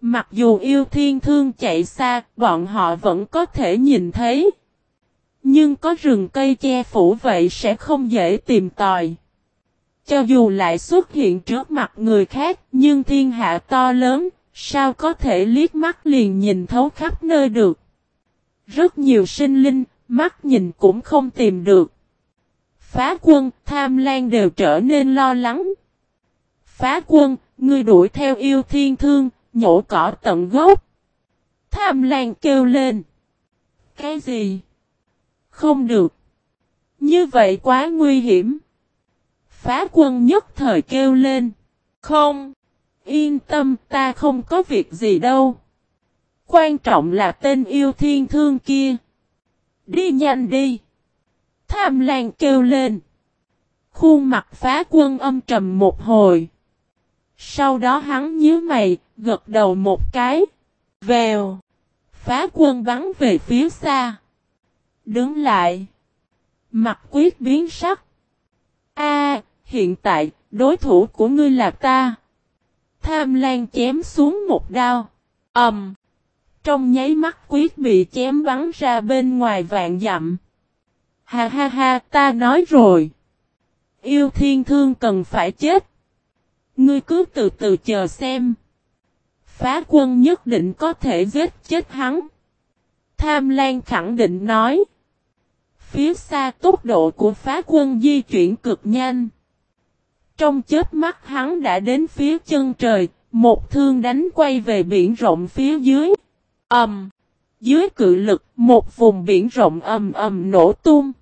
Mặc dù yêu thiên thương chạy xa, bọn họ vẫn có thể nhìn thấy. Nhưng có rừng cây che phủ vậy sẽ không dễ tìm tòi. Cho dù lại xuất hiện trước mặt người khác, nhưng thiên hạ to lớn, sao có thể liếc mắt liền nhìn thấu khắp nơi được. Rất nhiều sinh linh, mắt nhìn cũng không tìm được. Phá quân, tham lan đều trở nên lo lắng. Phá quân, ngươi đuổi theo yêu thiên thương, nhổ cỏ tận gốc. Tham lan kêu lên. Cái gì? Không được. Như vậy quá nguy hiểm. Phá quân nhất thời kêu lên. Không. Yên tâm ta không có việc gì đâu. Quan trọng là tên yêu thiên thương kia. Đi nhanh đi. Tham lan kêu lên. Khuôn mặt phá quân âm trầm một hồi. Sau đó hắn nhíu mày, gật đầu một cái. Vèo. Phá quân bắn về phía xa. Đứng lại. Mặt quyết biến sắc. A, hiện tại, đối thủ của ngươi là ta. Tham lan chém xuống một đao. Ẩm. Um, trong nháy mắt quyết bị chém bắn ra bên ngoài vạn dặm. Ha ha ha, ta nói rồi. Yêu thiên thương cần phải chết. Ngươi cứ từ từ chờ xem. Phá quân nhất định có thể giết chết hắn. Tham Lan khẳng định nói. Phía xa tốc độ của phá quân di chuyển cực nhanh. Trong chớp mắt hắn đã đến phía chân trời, một thương đánh quay về biển rộng phía dưới. Ầm! dưới cự lực, một vùng biển rộng ầm ầm nổ tung.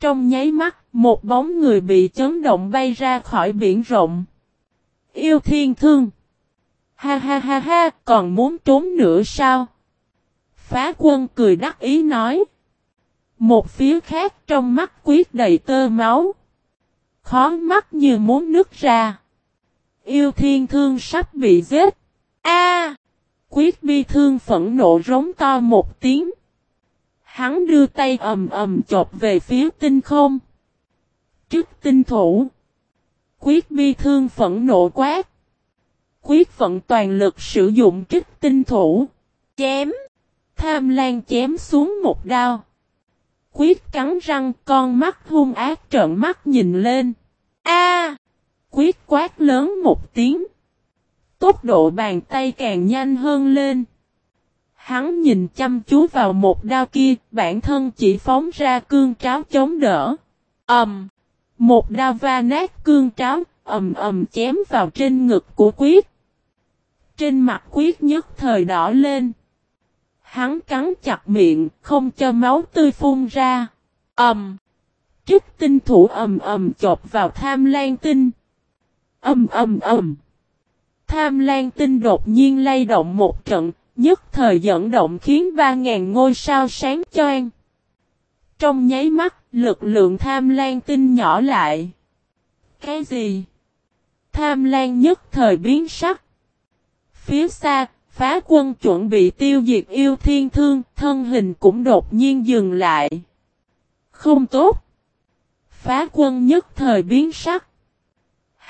Trong nháy mắt, một bóng người bị chấn động bay ra khỏi biển rộng. Yêu thiên thương! Ha ha ha ha, còn muốn trốn nữa sao? Phá quân cười đắc ý nói. Một phía khác trong mắt quyết đầy tơ máu. Khó mắt như muốn nứt ra. Yêu thiên thương sắp bị giết. A! quyết bi thương phẫn nộ rống to một tiếng. Hắn đưa tay ầm ầm chộp về phía tinh không. Trước tinh thủ. Quyết bi thương phẫn nộ quát. Quyết vận toàn lực sử dụng trích tinh thủ. Chém. Tham lan chém xuống một đao. Quyết cắn răng, con mắt hung ác trợn mắt nhìn lên. Quyết quát lớn một tiếng. Tốc độ bàn tay càng nhanh hơn lên. Hắn nhìn chăm chú vào một đao kia, bản thân chỉ phóng ra cương tráo chống đỡ. Ầm! một đao va nát cương tráo, ầm ầm chém vào trên ngực của quyết. Trên mặt quyết nhất thời đỏ lên. Hắn cắn chặt miệng, không cho máu tươi phun ra. Ầm! Trích tinh thủ ầm ầm chộp vào tham lan tinh âm âm âm Tham lan tinh đột nhiên lay động một trận, nhất thời dẫn động khiến 3.000 ngôi sao sáng choang. Trong nháy mắt, lực lượng tham lan tinh nhỏ lại. Cái gì? Tham lan nhất thời biến sắc. Phía xa, phá quân chuẩn bị tiêu diệt yêu thiên thương, thân hình cũng đột nhiên dừng lại. Không tốt. Phá quân nhất thời biến sắc.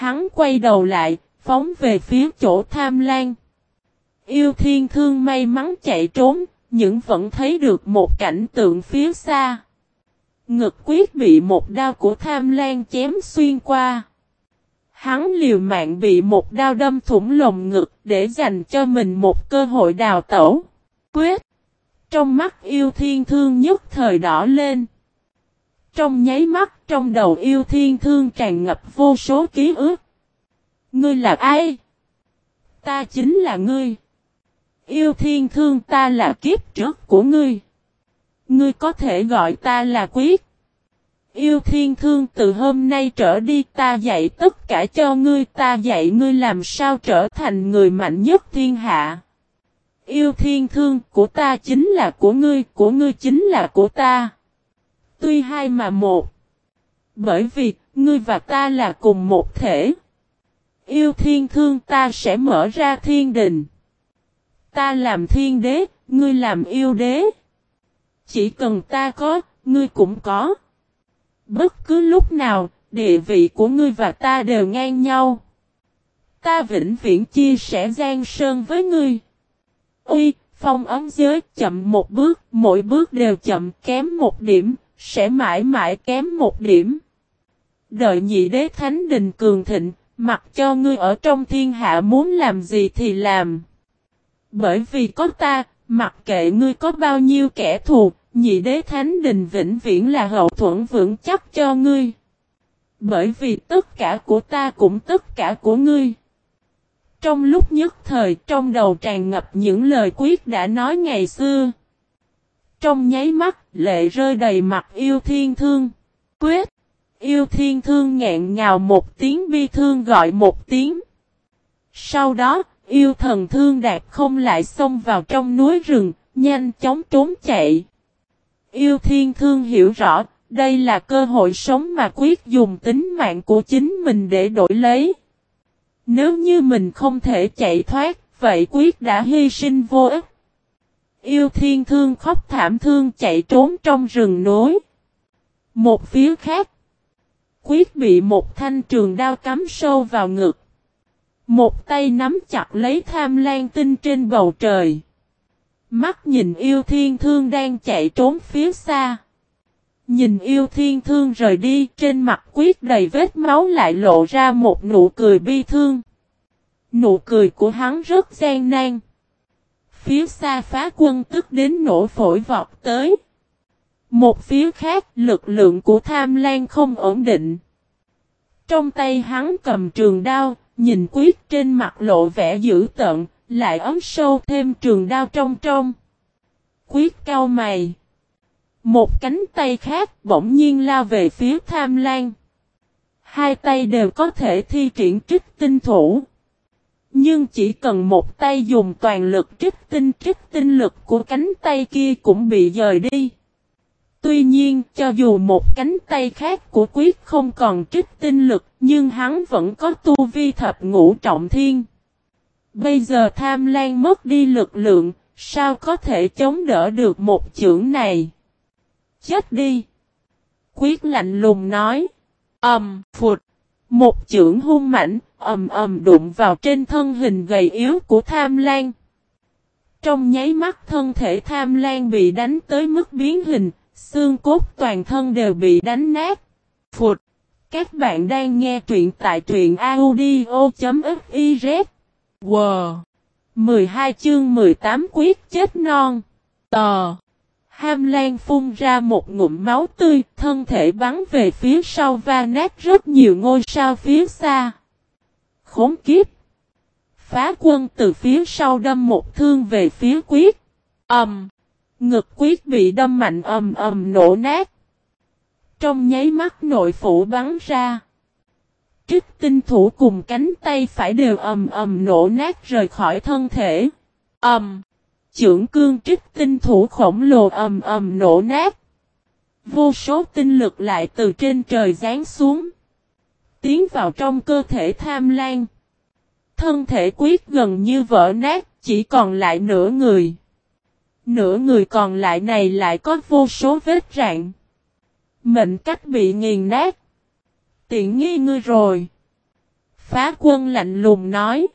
Hắn quay đầu lại, phóng về phía chỗ tham lan. Yêu thiên thương may mắn chạy trốn, nhưng vẫn thấy được một cảnh tượng phía xa. Ngực quyết bị một đao của tham lan chém xuyên qua. Hắn liều mạng bị một đao đâm thủng lồng ngực để dành cho mình một cơ hội đào tẩu. Quyết! Trong mắt yêu thiên thương nhất thời đỏ lên. Trong nháy mắt trong đầu yêu thiên thương tràn ngập vô số ký ức. Ngươi là ai? Ta chính là ngươi. Yêu thiên thương ta là kiếp trước của ngươi. Ngươi có thể gọi ta là quyết. Yêu thiên thương từ hôm nay trở đi ta dạy tất cả cho ngươi ta dạy ngươi làm sao trở thành người mạnh nhất thiên hạ. Yêu thiên thương của ta chính là của ngươi, của ngươi chính là của ta. Tuy hai mà một. Bởi vì, ngươi và ta là cùng một thể. Yêu thiên thương ta sẽ mở ra thiên đình. Ta làm thiên đế, ngươi làm yêu đế. Chỉ cần ta có, ngươi cũng có. Bất cứ lúc nào, địa vị của ngươi và ta đều ngang nhau. Ta vĩnh viễn chia sẻ gian sơn với ngươi. Ui, phong ấm giới chậm một bước, mỗi bước đều chậm kém một điểm, sẽ mãi mãi kém một điểm. Đợi nhị đế thánh đình cường thịnh, mặc cho ngươi ở trong thiên hạ muốn làm gì thì làm. Bởi vì có ta, mặc kệ ngươi có bao nhiêu kẻ thù, nhị đế thánh đình vĩnh viễn là hậu thuẫn vững chắc cho ngươi. Bởi vì tất cả của ta cũng tất cả của ngươi. Trong lúc nhất thời trong đầu tràn ngập những lời quyết đã nói ngày xưa. Trong nháy mắt, lệ rơi đầy mặt yêu thiên thương. Quyết! Yêu thiên thương ngẹn ngào một tiếng bi thương gọi một tiếng. Sau đó, yêu thần thương đạt không lại xông vào trong núi rừng, nhanh chóng trốn chạy. Yêu thiên thương hiểu rõ, đây là cơ hội sống mà quyết dùng tính mạng của chính mình để đổi lấy. Nếu như mình không thể chạy thoát, vậy quyết đã hy sinh vô ích. Yêu thiên thương khóc thảm thương chạy trốn trong rừng núi. Một phía khác, quyết bị một thanh trường đao cắm sâu vào ngực. Một tay nắm chặt lấy tham lan tinh trên bầu trời. Mắt nhìn yêu thiên thương đang chạy trốn phía xa. Nhìn yêu thiên thương rời đi, trên mặt quyết đầy vết máu lại lộ ra một nụ cười bi thương. Nụ cười của hắn rất gian nan. Phía xa phá quân tức đến nổ phổi vọt tới. Một phía khác lực lượng của tham lan không ổn định. Trong tay hắn cầm trường đao, nhìn quyết trên mặt lộ vẻ dữ tợn, lại ấm sâu thêm trường đao trong trong. Quyết cao mày. Một cánh tay khác bỗng nhiên lao về phía tham lan. Hai tay đều có thể thi triển trích tinh thủ. Nhưng chỉ cần một tay dùng toàn lực trích tinh trích tinh lực của cánh tay kia cũng bị dời đi. Tuy nhiên, cho dù một cánh tay khác của quyết không còn trích tinh lực, nhưng hắn vẫn có tu vi thập ngũ trọng thiên. Bây giờ tham lan mất đi lực lượng, sao có thể chống đỡ được một chưởng này? Chết đi! Quyết lạnh lùng nói. Ẩm, um, phụt! Một chưởng hung mảnh, ầm ầm đụng vào trên thân hình gầy yếu của tham lan. Trong nháy mắt thân thể tham lan bị đánh tới mức biến hình, xương cốt toàn thân đều bị đánh nát. Phụt! Các bạn đang nghe truyện tại truyện audio.fiz. Wow! 12 chương 18 quyết chết non. Tò! Ham Lan phun ra một ngụm máu tươi, thân thể bắn về phía sau và nát rất nhiều ngôi sao phía xa. Khốn kiếp! Phá quân từ phía sau đâm một thương về phía quyết. Ẩm! Um, ngực quyết bị đâm mạnh ầm ầm nổ nát. Trong nháy mắt nội phủ bắn ra. Trích tinh thủ cùng cánh tay phải đều ầm ầm nổ nát rời khỏi thân thể. Ầm! Chưởng cương trích tinh thủ khổng lồ ầm ầm nổ nát. Vô số tinh lực lại từ trên trời giáng xuống. Tiến vào trong cơ thể tham lan. Thân thể quyết gần như vỡ nát, chỉ còn lại nửa người. Nửa người còn lại này lại có vô số vết rạn. Mệnh cách bị nghiền nát. Tiện nghi ngươi rồi. Phá quân lạnh lùng nói.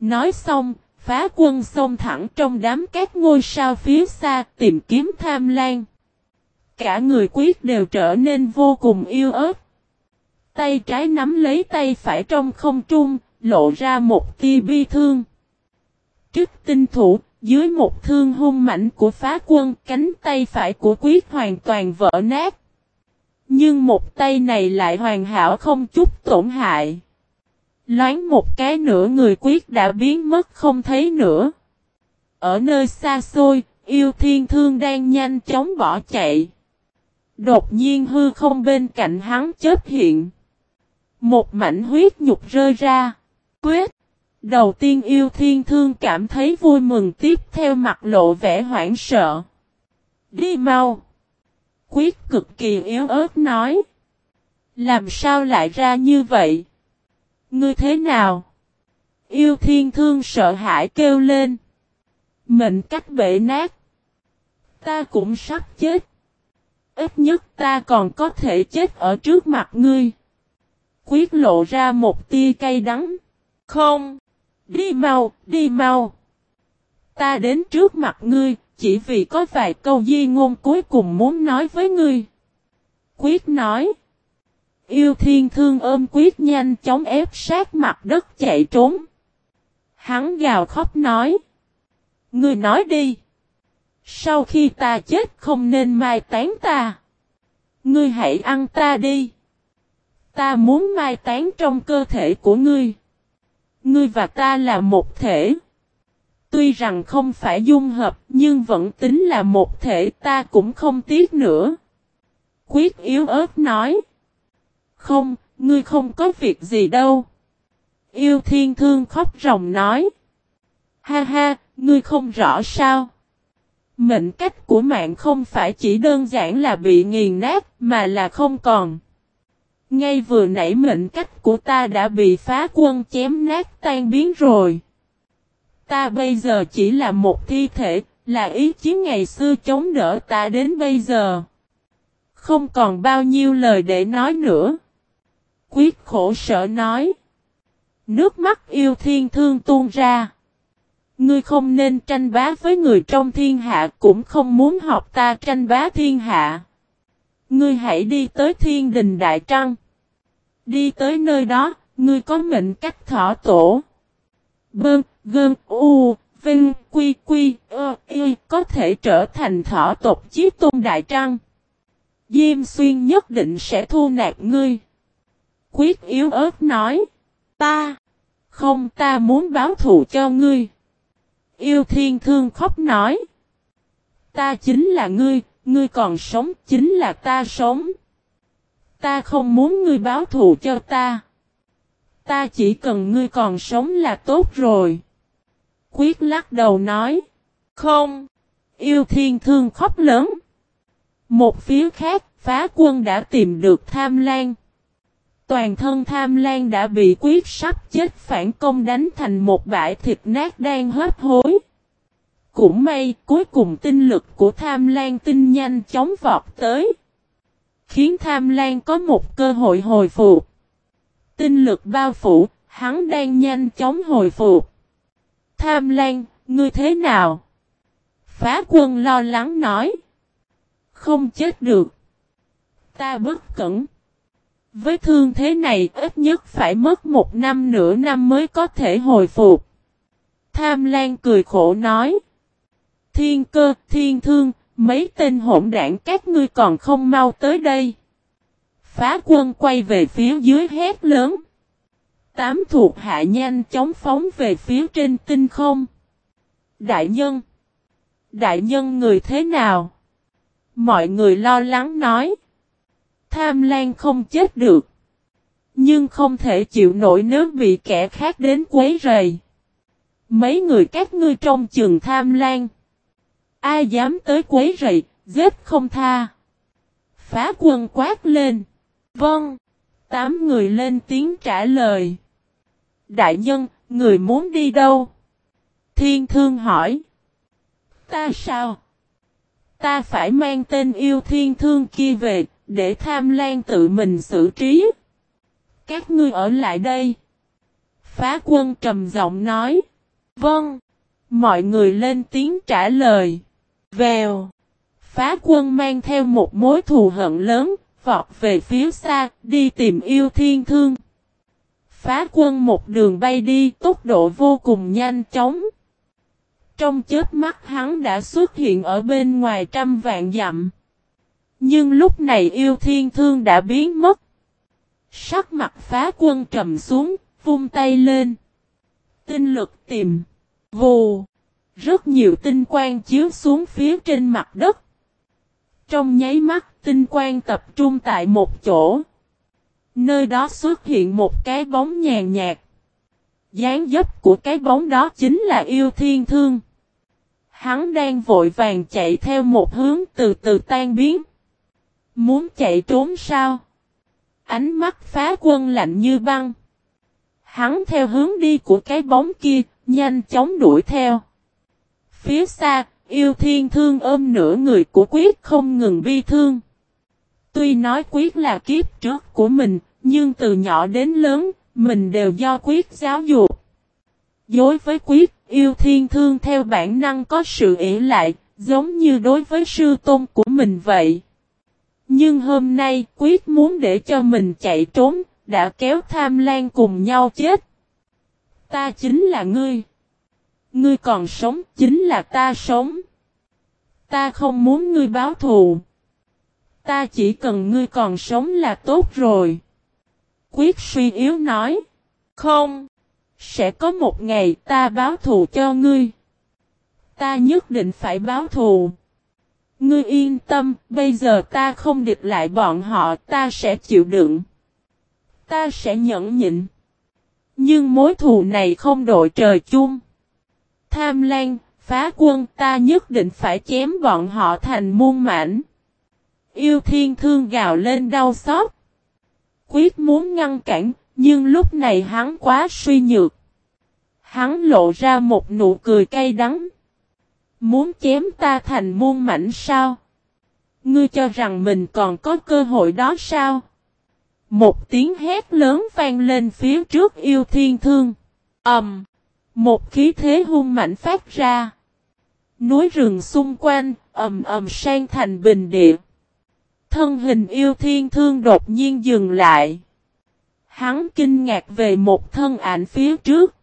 Nói xong, phá quân xông thẳng trong đám các ngôi sao phía xa tìm kiếm tham lan. Cả người quyết đều trở nên vô cùng yêu ớt. Tay trái nắm lấy tay phải trong không trung, lộ ra một tia bi thương. trước tinh thủ, dưới một thương hung mạnh của phá quân, cánh tay phải của quyết hoàn toàn vỡ nát. Nhưng một tay này lại hoàn hảo không chút tổn hại. Loáng một cái nữa người quyết đã biến mất không thấy nữa. Ở nơi xa xôi, yêu thiên thương đang nhanh chóng bỏ chạy. Đột nhiên hư không bên cạnh hắn chết hiện. Một mảnh huyết nhục rơi ra. Quyết. Đầu tiên yêu thiên thương cảm thấy vui mừng tiếp theo mặt lộ vẻ hoảng sợ. Đi mau. Quyết cực kỳ yếu ớt nói. Làm sao lại ra như vậy? Ngươi thế nào? Yêu thiên thương sợ hãi kêu lên. Mệnh cách bể nát. Ta cũng sắp chết. Ít nhất ta còn có thể chết ở trước mặt ngươi. Quyết lộ ra một tia cay đắng. Không. Đi mau, đi mau. Ta đến trước mặt ngươi, chỉ vì có vài câu di ngôn cuối cùng muốn nói với ngươi. Quyết nói. Yêu thiên thương ôm quyết nhanh chóng ép sát mặt đất chạy trốn. Hắn gào khóc nói. Ngươi nói đi. Sau khi ta chết không nên mai tán ta. Ngươi hãy ăn ta đi. Ta muốn mai tán trong cơ thể của ngươi. Ngươi và ta là một thể. Tuy rằng không phải dung hợp nhưng vẫn tính là một thể ta cũng không tiếc nữa. Quyết yếu ớt nói. Không, ngươi không có việc gì đâu. Yêu thiên thương khóc ròng nói. Ha ha, ngươi không rõ sao. Mệnh cách của mạng không phải chỉ đơn giản là bị nghiền nát mà là không còn. Ngay vừa nãy mệnh cách của ta đã bị phá quân chém nát tan biến rồi. Ta bây giờ chỉ là một thi thể, là ý chí ngày xưa chống đỡ ta đến bây giờ. Không còn bao nhiêu lời để nói nữa. Quyết khổ sở nói. Nước mắt yêu thiên thương tuôn ra. Ngươi không nên tranh bá với người trong thiên hạ cũng không muốn học ta tranh bá thiên hạ. Ngươi hãy đi tới thiên đình Đại Trăng. Đi tới nơi đó, ngươi có mệnh cách thọ tổ. Bơn, gơn, u, vinh, quy, quy, ơ, y, có thể trở thành thọ tộc chí tôn Đại Trăng. Diêm xuyên nhất định sẽ thu nạp ngươi. Quyết yếu ớt nói. Ta. Không ta muốn báo thù cho ngươi. Yêu thiên thương khóc nói. Ta chính là ngươi, ngươi còn sống chính là ta sống. Ta không muốn ngươi báo thù cho ta. Ta chỉ cần ngươi còn sống là tốt rồi. Quyết lắc đầu nói. Không. Yêu thiên thương khóc lớn. Một phía khác, phá quân đã tìm được tham lan. Toàn thân tham lan đã bị quyết sắp chết phản công đánh thành một bãi thịt nát đang hấp hối. Cũng may, cuối cùng tinh lực của tham lan tinh nhanh chóng vọt tới. Khiến tham lan có một cơ hội hồi phục. Tinh lực bao phủ, hắn đang nhanh chóng hồi phục. Tham lan, ngươi thế nào? Phá quân lo lắng nói. Không chết được. Ta bất cẩn. Với thương thế này ít nhất phải mất một năm nửa năm mới có thể hồi phục. Tham Lan cười khổ nói. Thiên cơ, thiên thương, mấy tên hỗn đảng các ngươi còn không mau tới đây. Phá quân quay về phía dưới hét lớn. Tám thuộc hạ nhanh chóng phóng về phía trên tinh không. Đại nhân. Đại nhân người thế nào? Mọi người lo lắng nói. Tham Lan không chết được. Nhưng không thể chịu nổi nếu bị kẻ khác đến quấy rầy. Mấy người các ngươi trong trường tham lan. Ai dám tới quấy rầy, giết không tha. Phá quân quát lên. Vâng. Tám người lên tiếng trả lời. Đại nhân, người muốn đi đâu? Thiên thương hỏi. Ta sao? Ta phải mang tên yêu thiên thương kia về, để tham lan tự mình xử trí. Các ngươi ở lại đây. Phá quân trầm giọng nói. Vâng. Mọi người lên tiếng trả lời. Vèo. Phá quân mang theo một mối thù hận lớn, vọt về phía xa, đi tìm yêu thiên thương. Phá quân một đường bay đi, tốc độ vô cùng nhanh chóng. Trong chết mắt hắn đã xuất hiện ở bên ngoài trăm vạn dặm. Nhưng lúc này yêu thiên thương đã biến mất. Sắc mặt phá quân trầm xuống, vung tay lên. Tinh lực tìm. Vù. Rất nhiều tinh quang chiếu xuống phía trên mặt đất. Trong nháy mắt tinh quang tập trung tại một chỗ. Nơi đó xuất hiện một cái bóng nhàn nhạt. dáng dấp của cái bóng đó chính là yêu thiên thương. Hắn đang vội vàng chạy theo một hướng từ từ tan biến. Muốn chạy trốn sao? Ánh mắt phá quân lạnh như băng. Hắn theo hướng đi của cái bóng kia, nhanh chóng đuổi theo. Phía xa, yêu thiên thương ôm nửa người của quyết không ngừng bi thương. Tuy nói quyết là kiếp trước của mình, nhưng từ nhỏ đến lớn, mình đều do quyết giáo dục. Dối với quyết, yêu thiên thương theo bản năng có sự ỷ lại, giống như đối với sư tôn của mình vậy. Nhưng hôm nay quyết muốn để cho mình chạy trốn, đã kéo tham lan cùng nhau chết. Ta chính là ngươi. Ngươi còn sống chính là ta sống. Ta không muốn ngươi báo thù. Ta chỉ cần ngươi còn sống là tốt rồi. Quyết suy yếu nói. Không. Sẽ có một ngày ta báo thù cho ngươi. Ta nhất định phải báo thù. Ngươi yên tâm, bây giờ ta không địch lại bọn họ, ta sẽ chịu đựng. Ta sẽ nhẫn nhịn. Nhưng mối thù này không đội trời chung. Tham lan, phá quân ta nhất định phải chém bọn họ thành muôn mảnh. Yêu thiên thương gào lên đau xót. Quyết muốn ngăn cản, nhưng lúc này hắn quá suy nhược. Hắn lộ ra một nụ cười cay đắng. Muốn chém ta thành muôn mảnh sao? Ngươi cho rằng mình còn có cơ hội đó sao? Một tiếng hét lớn vang lên phía trước yêu thiên thương. ầm, um, một khí thế hung mạnh phát ra. Núi rừng xung quanh, ầm ầm sang thành bình địa. Thân hình yêu thiên thương đột nhiên dừng lại. Hắn kinh ngạc về một thân ảnh phía trước.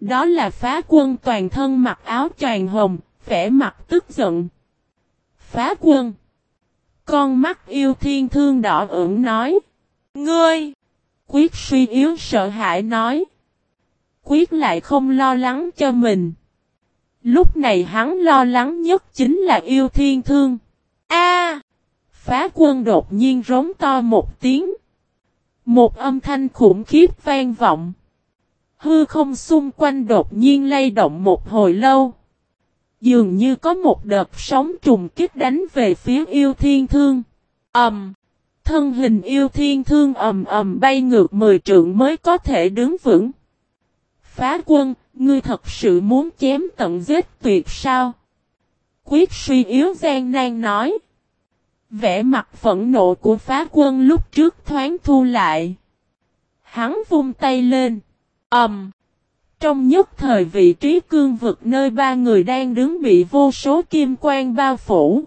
Đó là phá quân toàn thân mặc áo choàng hồng, vẻ mặt tức giận. Phá quân. Con mắt yêu thiên thương đỏ ửng nói. Ngươi! Quyết suy yếu sợ hãi nói. Quyết lại không lo lắng cho mình. Lúc này hắn lo lắng nhất chính là yêu thiên thương. A! phá quân đột nhiên rống to một tiếng. Một âm thanh khủng khiếp vang vọng. Hư không xung quanh đột nhiên lay động một hồi lâu. Dường như có một đợt sóng trùng kích đánh về phía yêu thiên thương. Ẩm! thân hình yêu thiên thương ầm ầm bay ngược mười trượng mới có thể đứng vững. Phá quân, ngươi thật sự muốn chém tận giết tuyệt sao? Quyết suy yếu gian nan nói. Vẽ mặt phẫn nộ của phá quân lúc trước thoáng thu lại. Hắn vung tay lên. ầm! Um, trong nhất thời vị trí cương vực nơi ba người đang đứng bị vô số kim quang bao phủ.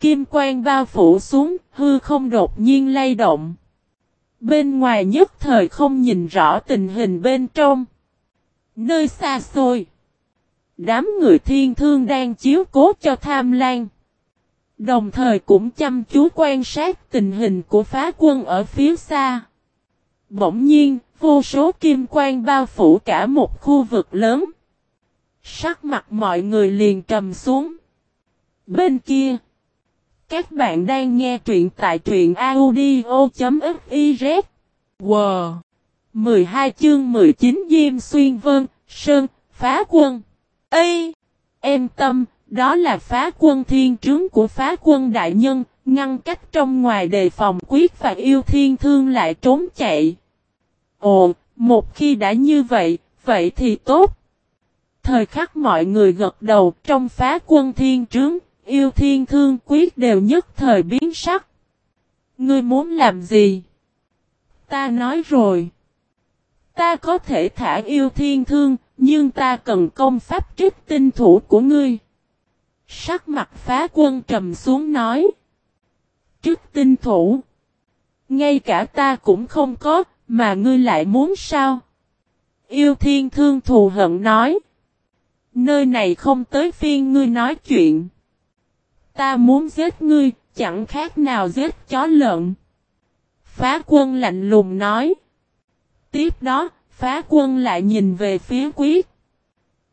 Kim quang bao phủ xuống, hư không đột nhiên lay động. Bên ngoài nhất thời không nhìn rõ tình hình bên trong. Nơi xa xôi. Đám người thiên thương đang chiếu cố cho tham lan. Đồng thời cũng chăm chú quan sát tình hình của phá quân ở phía xa. Bỗng nhiên, vô số kim quang bao phủ cả một khu vực lớn. Sắc mặt mọi người liền trầm xuống. Bên kia, các bạn đang nghe truyện tại truyện audio.fif. Wow! 12 chương 19 Diêm Xuyên Vân, Sơn, Phá Quân. Ê! Em tâm, đó là phá quân thiên trướng của phá quân đại nhân, ngăn cách trong ngoài đề phòng quyết và yêu thiên thương lại trốn chạy. Ồ, một khi đã như vậy, vậy thì tốt. Thời khắc mọi người gật đầu trong phá quân thiên trướng, yêu thiên thương quyết đều nhất thời biến sắc. Ngươi muốn làm gì? Ta nói rồi. Ta có thể thả yêu thiên thương, nhưng ta cần công pháp trích tinh thủ của ngươi. Sắc mặt phá quân trầm xuống nói. Trích tinh thủ. Ngay cả ta cũng không có, mà ngươi lại muốn sao? Yêu thiên thương thù hận nói. Nơi này không tới phiên ngươi nói chuyện. Ta muốn giết ngươi, chẳng khác nào giết chó lợn. Phá quân lạnh lùng nói. Tiếp đó, phá quân lại nhìn về phía quyết.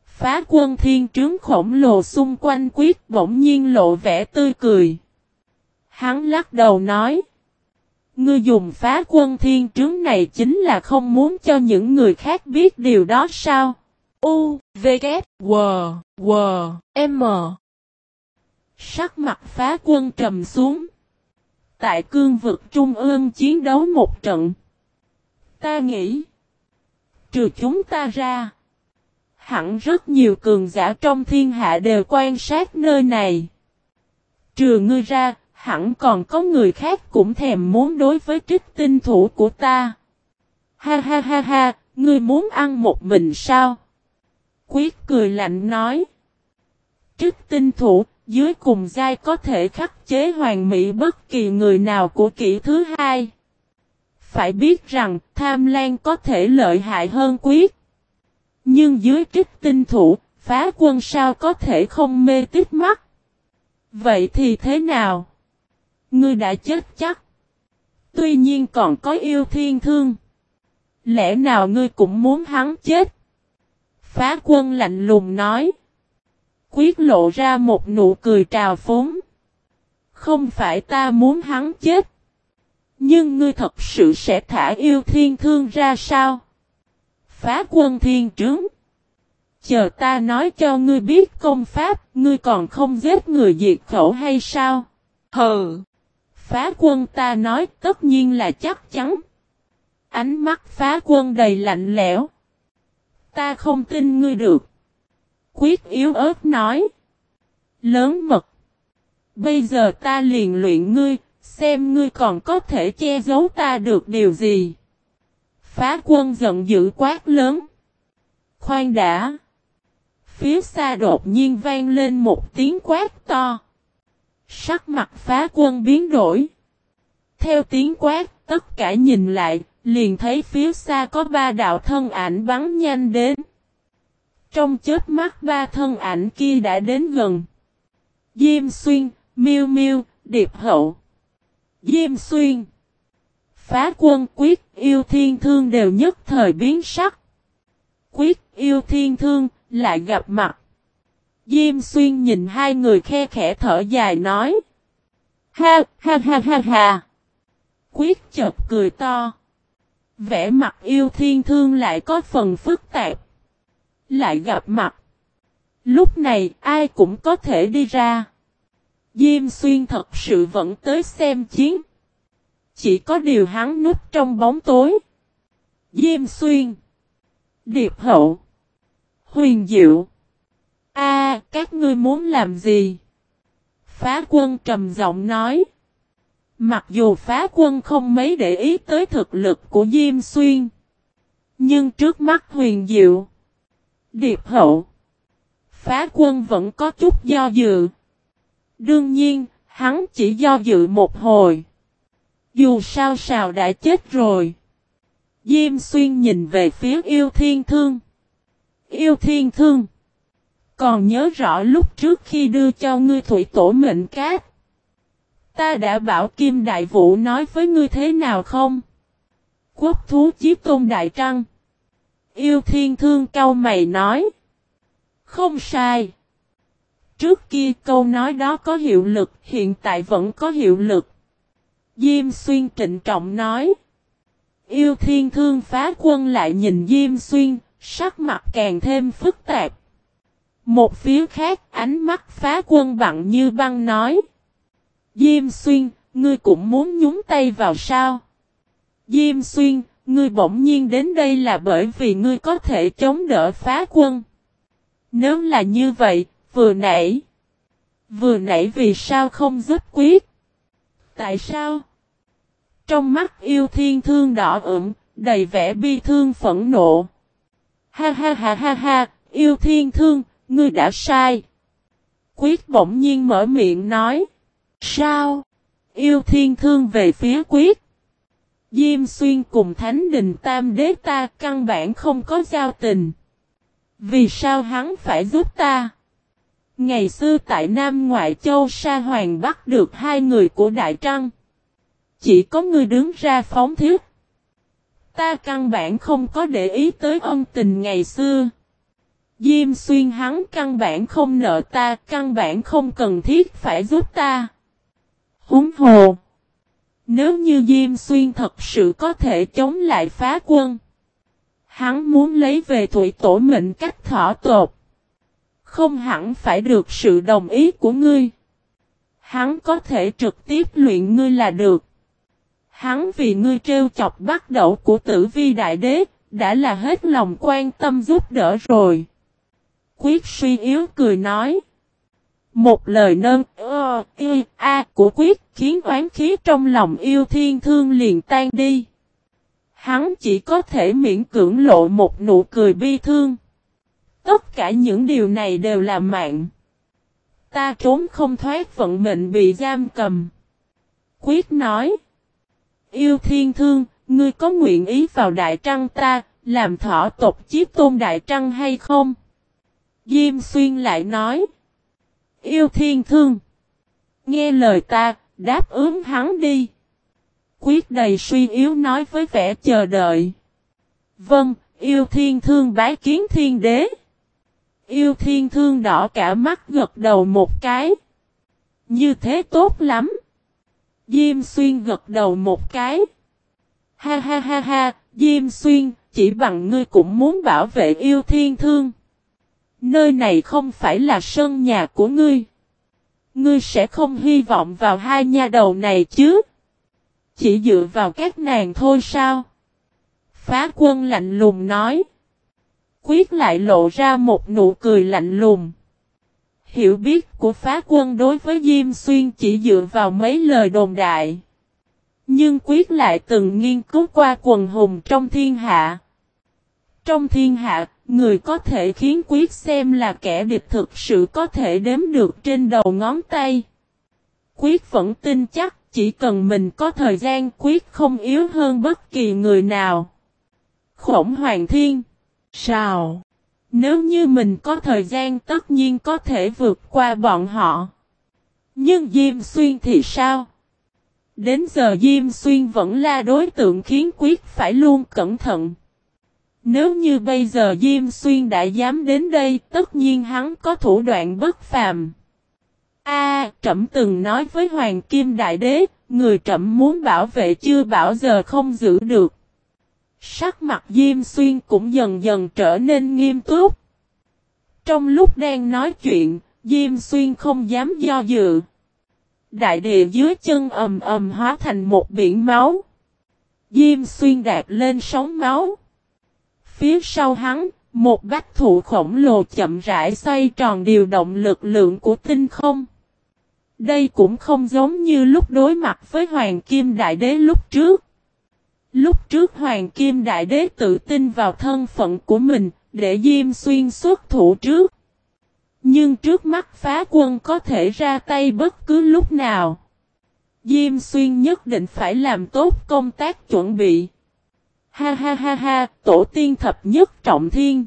Phá quân thiên trướng khổng lồ xung quanh quyết bỗng nhiên lộ vẻ tươi cười. Hắn lắc đầu nói. Ngươi dùng phá quân thiên trướng này chính là không muốn cho những người khác biết điều đó sao? U, V, K, W, W, M. Sắc mặt phá quân trầm xuống. Tại cương vực trung ương chiến đấu một trận. Ta nghĩ. Trừ chúng ta ra. Hẳn rất nhiều cường giả trong thiên hạ đều quan sát nơi này. Trừ ngươi ra, hẳn còn có người khác cũng thèm muốn đối với trích tinh thủ của ta. Ha ha ha ha, ngươi muốn ăn một mình sao? Quyết cười lạnh nói. Trích tinh thủ, dưới cùng giai có thể khắc chế hoàn mỹ bất kỳ người nào của kỷ thứ hai. Phải biết rằng tham lan có thể lợi hại hơn quyết. Nhưng dưới trích tinh thủ, phá quân sao có thể không mê tít mắt. Vậy thì thế nào? Ngươi đã chết chắc. Tuy nhiên còn có yêu thiên thương. Lẽ nào ngươi cũng muốn hắn chết? Phá quân lạnh lùng nói. Quyết lộ ra một nụ cười trào phúng. Không phải ta muốn hắn chết. Nhưng ngươi thật sự sẽ thả yêu thiên thương ra sao? Phá quân thiên trướng. Chờ ta nói cho ngươi biết công pháp, ngươi còn không giết người diệt khẩu hay sao? Hừ! Phá quân ta nói tất nhiên là chắc chắn. Ánh mắt phá quân đầy lạnh lẽo. Ta không tin ngươi được. Quyết yếu ớt nói. Lớn mật. Bây giờ ta liền luyện ngươi, xem ngươi còn có thể che giấu ta được điều gì. Phá quân giận dữ quát lớn. Khoan đã. Phía xa đột nhiên vang lên một tiếng quát to. Sắc mặt phá quân biến đổi. Theo tiếng quát, tất cả nhìn lại, liền thấy phía xa có ba đạo thân ảnh bắn nhanh đến. Trong chết mắt ba thân ảnh kia đã đến gần. Diêm xuyên, miêu miêu, điệp hậu. Diêm xuyên. phá quân quyết yêu thiên thương đều nhất thời biến sắc. Quyết yêu thiên thương lại gặp mặt. Diêm xuyên nhìn hai người khe khẽ thở dài nói. Ha ha ha ha ha. Quyết chợt cười to. Vẽ mặt yêu thiên thương lại có phần phức tạp. Lại gặp mặt. Lúc này ai cũng có thể đi ra. Diêm xuyên thật sự vẫn tới xem chiến. Chỉ có điều hắn núp trong bóng tối. Diêm xuyên. Điệp hậu. Huyền diệu. A, các ngươi muốn làm gì? Phá quân trầm giọng nói. Mặc dù phá quân không mấy để ý tới thực lực của Diêm Xuyên. Nhưng trước mắt huyền diệu. Điệp hậu. Phá quân vẫn có chút do dự. Đương nhiên, hắn chỉ do dự một hồi. Dù sao sao đã chết rồi. Diêm xuyên nhìn về phía yêu thiên thương. Yêu thiên thương. Còn nhớ rõ lúc trước khi đưa cho ngươi thủy tổ mệnh cát. Ta đã bảo Kim Đại Vũ nói với ngươi thế nào không? Quốc thú chiếc tôn đại trăng. Yêu thiên thương cao mày nói. Không sai. Trước kia câu nói đó có hiệu lực, hiện tại vẫn có hiệu lực. Diêm xuyên trịnh trọng nói. Yêu thiên thương phá quân lại nhìn Diêm xuyên, sắc mặt càng thêm phức tạp. Một phía khác ánh mắt phá quân bằng như băng nói. Diêm xuyên, ngươi cũng muốn nhúng tay vào sao? Diêm xuyên, ngươi bỗng nhiên đến đây là bởi vì ngươi có thể chống đỡ phá quân. Nếu là như vậy, vừa nãy. Vừa nãy vì sao không giúp quyết? Tại sao? Trong mắt yêu thiên thương đỏ ửng, đầy vẻ bi thương phẫn nộ. Ha ha ha ha ha, yêu thiên thương, ngươi đã sai. Quyết bỗng nhiên mở miệng nói. Sao? Yêu thiên thương về phía quyết. Diêm xuyên cùng Thánh Đình Tam Đế ta căn bản không có giao tình. Vì sao hắn phải giúp ta? Ngày xưa tại Nam Ngoại Châu Sa Hoàng bắt được hai người của Đại Trăng. Chỉ có người đứng ra phóng thiết. Ta căn bản không có để ý tới ân tình ngày xưa. Diêm xuyên hắn căn bản không nợ ta, căn bản không cần thiết phải giúp ta. Húng hồ. Nếu như Diêm xuyên thật sự có thể chống lại phá quân. Hắn muốn lấy về thủy tổ mệnh cách thỏ tột. Không hẳn phải được sự đồng ý của ngươi. Hắn có thể trực tiếp luyện ngươi là được. Hắn vì ngươi trêu chọc bắt đầu của tử vi đại đế, đã là hết lòng quan tâm giúp đỡ rồi. Quyết suy yếu cười nói. Một lời nâng ơ, y, a của quyết khiến oán khí trong lòng yêu thiên thương liền tan đi. Hắn chỉ có thể miễn cưỡng lộ một nụ cười bi thương. Tất cả những điều này đều là mạng. Ta trốn không thoát vận mệnh bị giam cầm. Quyết nói. Yêu thiên thương, ngươi có nguyện ý vào đại trăng ta, làm thọ tộc chiếc tôn đại trăng hay không? Diêm xuyên lại nói. Yêu thiên thương. Nghe lời ta, đáp ứng hắn đi. Quyết đầy suy yếu nói với vẻ chờ đợi. Vâng, yêu thiên thương bái kiến thiên đế. Yêu thiên thương đỏ cả mắt gật đầu một cái. Như thế tốt lắm. Diêm xuyên gật đầu một cái. Ha ha ha ha, Diêm xuyên, chỉ bằng ngươi cũng muốn bảo vệ yêu thiên thương. Nơi này không phải là sân nhà của ngươi. Ngươi sẽ không hy vọng vào hai nha đầu này chứ. Chỉ dựa vào các nàng thôi sao? Phá quân lạnh lùng nói. Quyết lại lộ ra một nụ cười lạnh lùng. Hiểu biết của phá quân đối với Diêm Xuyên chỉ dựa vào mấy lời đồn đại. Nhưng Quyết lại từng nghiên cứu qua quần hùng trong thiên hạ. Trong thiên hạ, người có thể khiến Quyết xem là kẻ địch thực sự có thể đếm được trên đầu ngón tay. Quyết vẫn tin chắc chỉ cần mình có thời gian Quyết không yếu hơn bất kỳ người nào. Khổng Hoàng Thiên Sao? Nếu như mình có thời gian tất nhiên có thể vượt qua bọn họ. Nhưng Diêm Xuyên thì sao? Đến giờ Diêm Xuyên vẫn là đối tượng khiến quyết phải luôn cẩn thận. Nếu như bây giờ Diêm Xuyên đã dám đến đây, tất nhiên hắn có thủ đoạn bất phàm. A, Trẩm từng nói với Hoàng Kim Đại Đế, người Trẩm muốn bảo vệ chưa bảo giờ không giữ được. Sắc mặt Diêm Xuyên cũng dần dần trở nên nghiêm túc. Trong lúc đang nói chuyện, Diêm Xuyên không dám do dự. Đại địa dưới chân ầm ầm hóa thành một biển máu. Diêm Xuyên đạp lên sóng máu. Phía sau hắn, một bách thụ khổng lồ chậm rãi xoay tròn điều động lực lượng của tinh không. Đây cũng không giống như lúc đối mặt với Hoàng Kim Đại Đế lúc trước. Lúc trước Hoàng Kim Đại Đế tự tin vào thân phận của mình, để Diêm Xuyên xuất thủ trước. Nhưng trước mắt phá quân có thể ra tay bất cứ lúc nào. Diêm Xuyên nhất định phải làm tốt công tác chuẩn bị. Ha ha ha ha, tổ tiên thập nhất trọng thiên.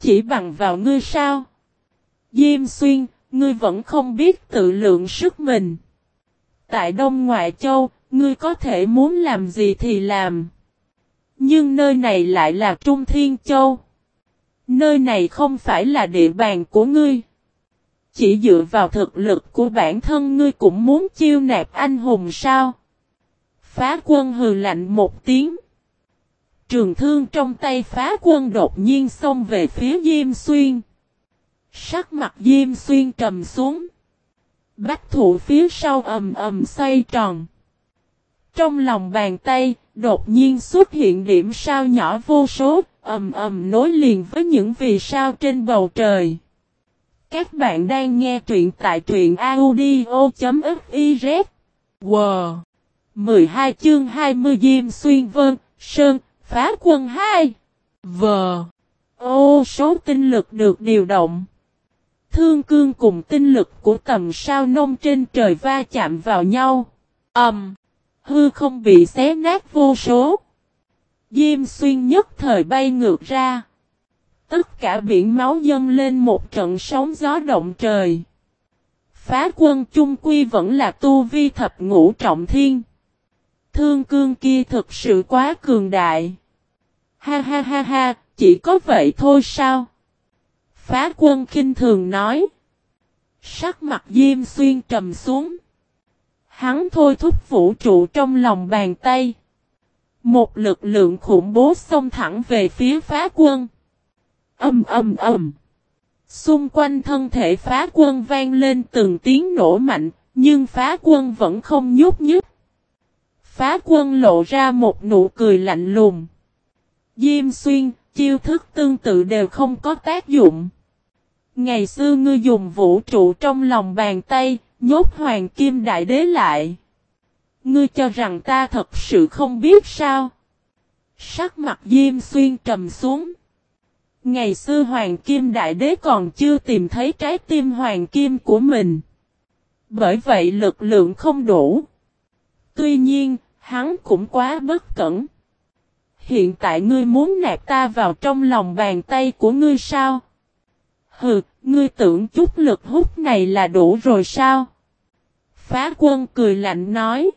Chỉ bằng vào ngươi sao? Diêm Xuyên, ngươi vẫn không biết tự lượng sức mình. Tại Đông Ngoại Châu, ngươi có thể muốn làm gì thì làm. Nhưng nơi này lại là Trung Thiên Châu. Nơi này không phải là địa bàn của ngươi. Chỉ dựa vào thực lực của bản thân ngươi cũng muốn chiêu nạp anh hùng sao? Phá quân hừ lạnh một tiếng. Trường thương trong tay phá quân đột nhiên xông về phía Diêm Xuyên. Sắc mặt Diêm Xuyên trầm xuống. Bách thủ phía sau ầm ầm xoay tròn. Trong lòng bàn tay, đột nhiên xuất hiện điểm sao nhỏ vô số, ầm ầm nối liền với những vì sao trên bầu trời. Các bạn đang nghe truyện tại truyện audio.fiz. Wow! 12 chương 20 Diêm Xuyên Vân, Sơn, Phá quân 2. V. Ô số tinh lực được điều động. Thương cương cùng tinh lực của tầm sao nông trên trời va chạm vào nhau. Ẩm. Um, hư không bị xé nát vô số. Diêm xuyên nhất thời bay ngược ra. Tất cả biển máu dâng lên một trận sóng gió động trời. Phá quân chung quy vẫn là tu vi thập ngũ trọng thiên. Thương cương kia thực sự quá cường đại. Ha ha ha ha, chỉ có vậy thôi sao? Phá quân kinh thường nói. Sắc mặt Diêm Xuyên trầm xuống. Hắn thôi thúc vũ trụ trong lòng bàn tay. Một lực lượng khủng bố xông thẳng về phía phá quân. Âm âm âm. Xung quanh thân thể phá quân vang lên từng tiếng nổ mạnh, nhưng phá quân vẫn không nhúc nhích. Phá quân lộ ra một nụ cười lạnh lùng. Diêm xuyên, chiêu thức tương tự đều không có tác dụng. Ngày xưa ngươi dùng vũ trụ trong lòng bàn tay, nhốt hoàng kim đại đế lại. Ngươi cho rằng ta thật sự không biết sao? Sắc mặt Diêm Xuyên trầm xuống. Ngày xưa Hoàng Kim Đại Đế còn chưa tìm thấy trái tim Hoàng Kim của mình. Bởi vậy lực lượng không đủ. Tuy nhiên, hắn cũng quá bất cẩn. Hiện tại ngươi muốn nạt ta vào trong lòng bàn tay của ngươi sao? Hừ, ngươi tưởng chút lực hút này là đủ rồi sao? Phá quân cười lạnh nói.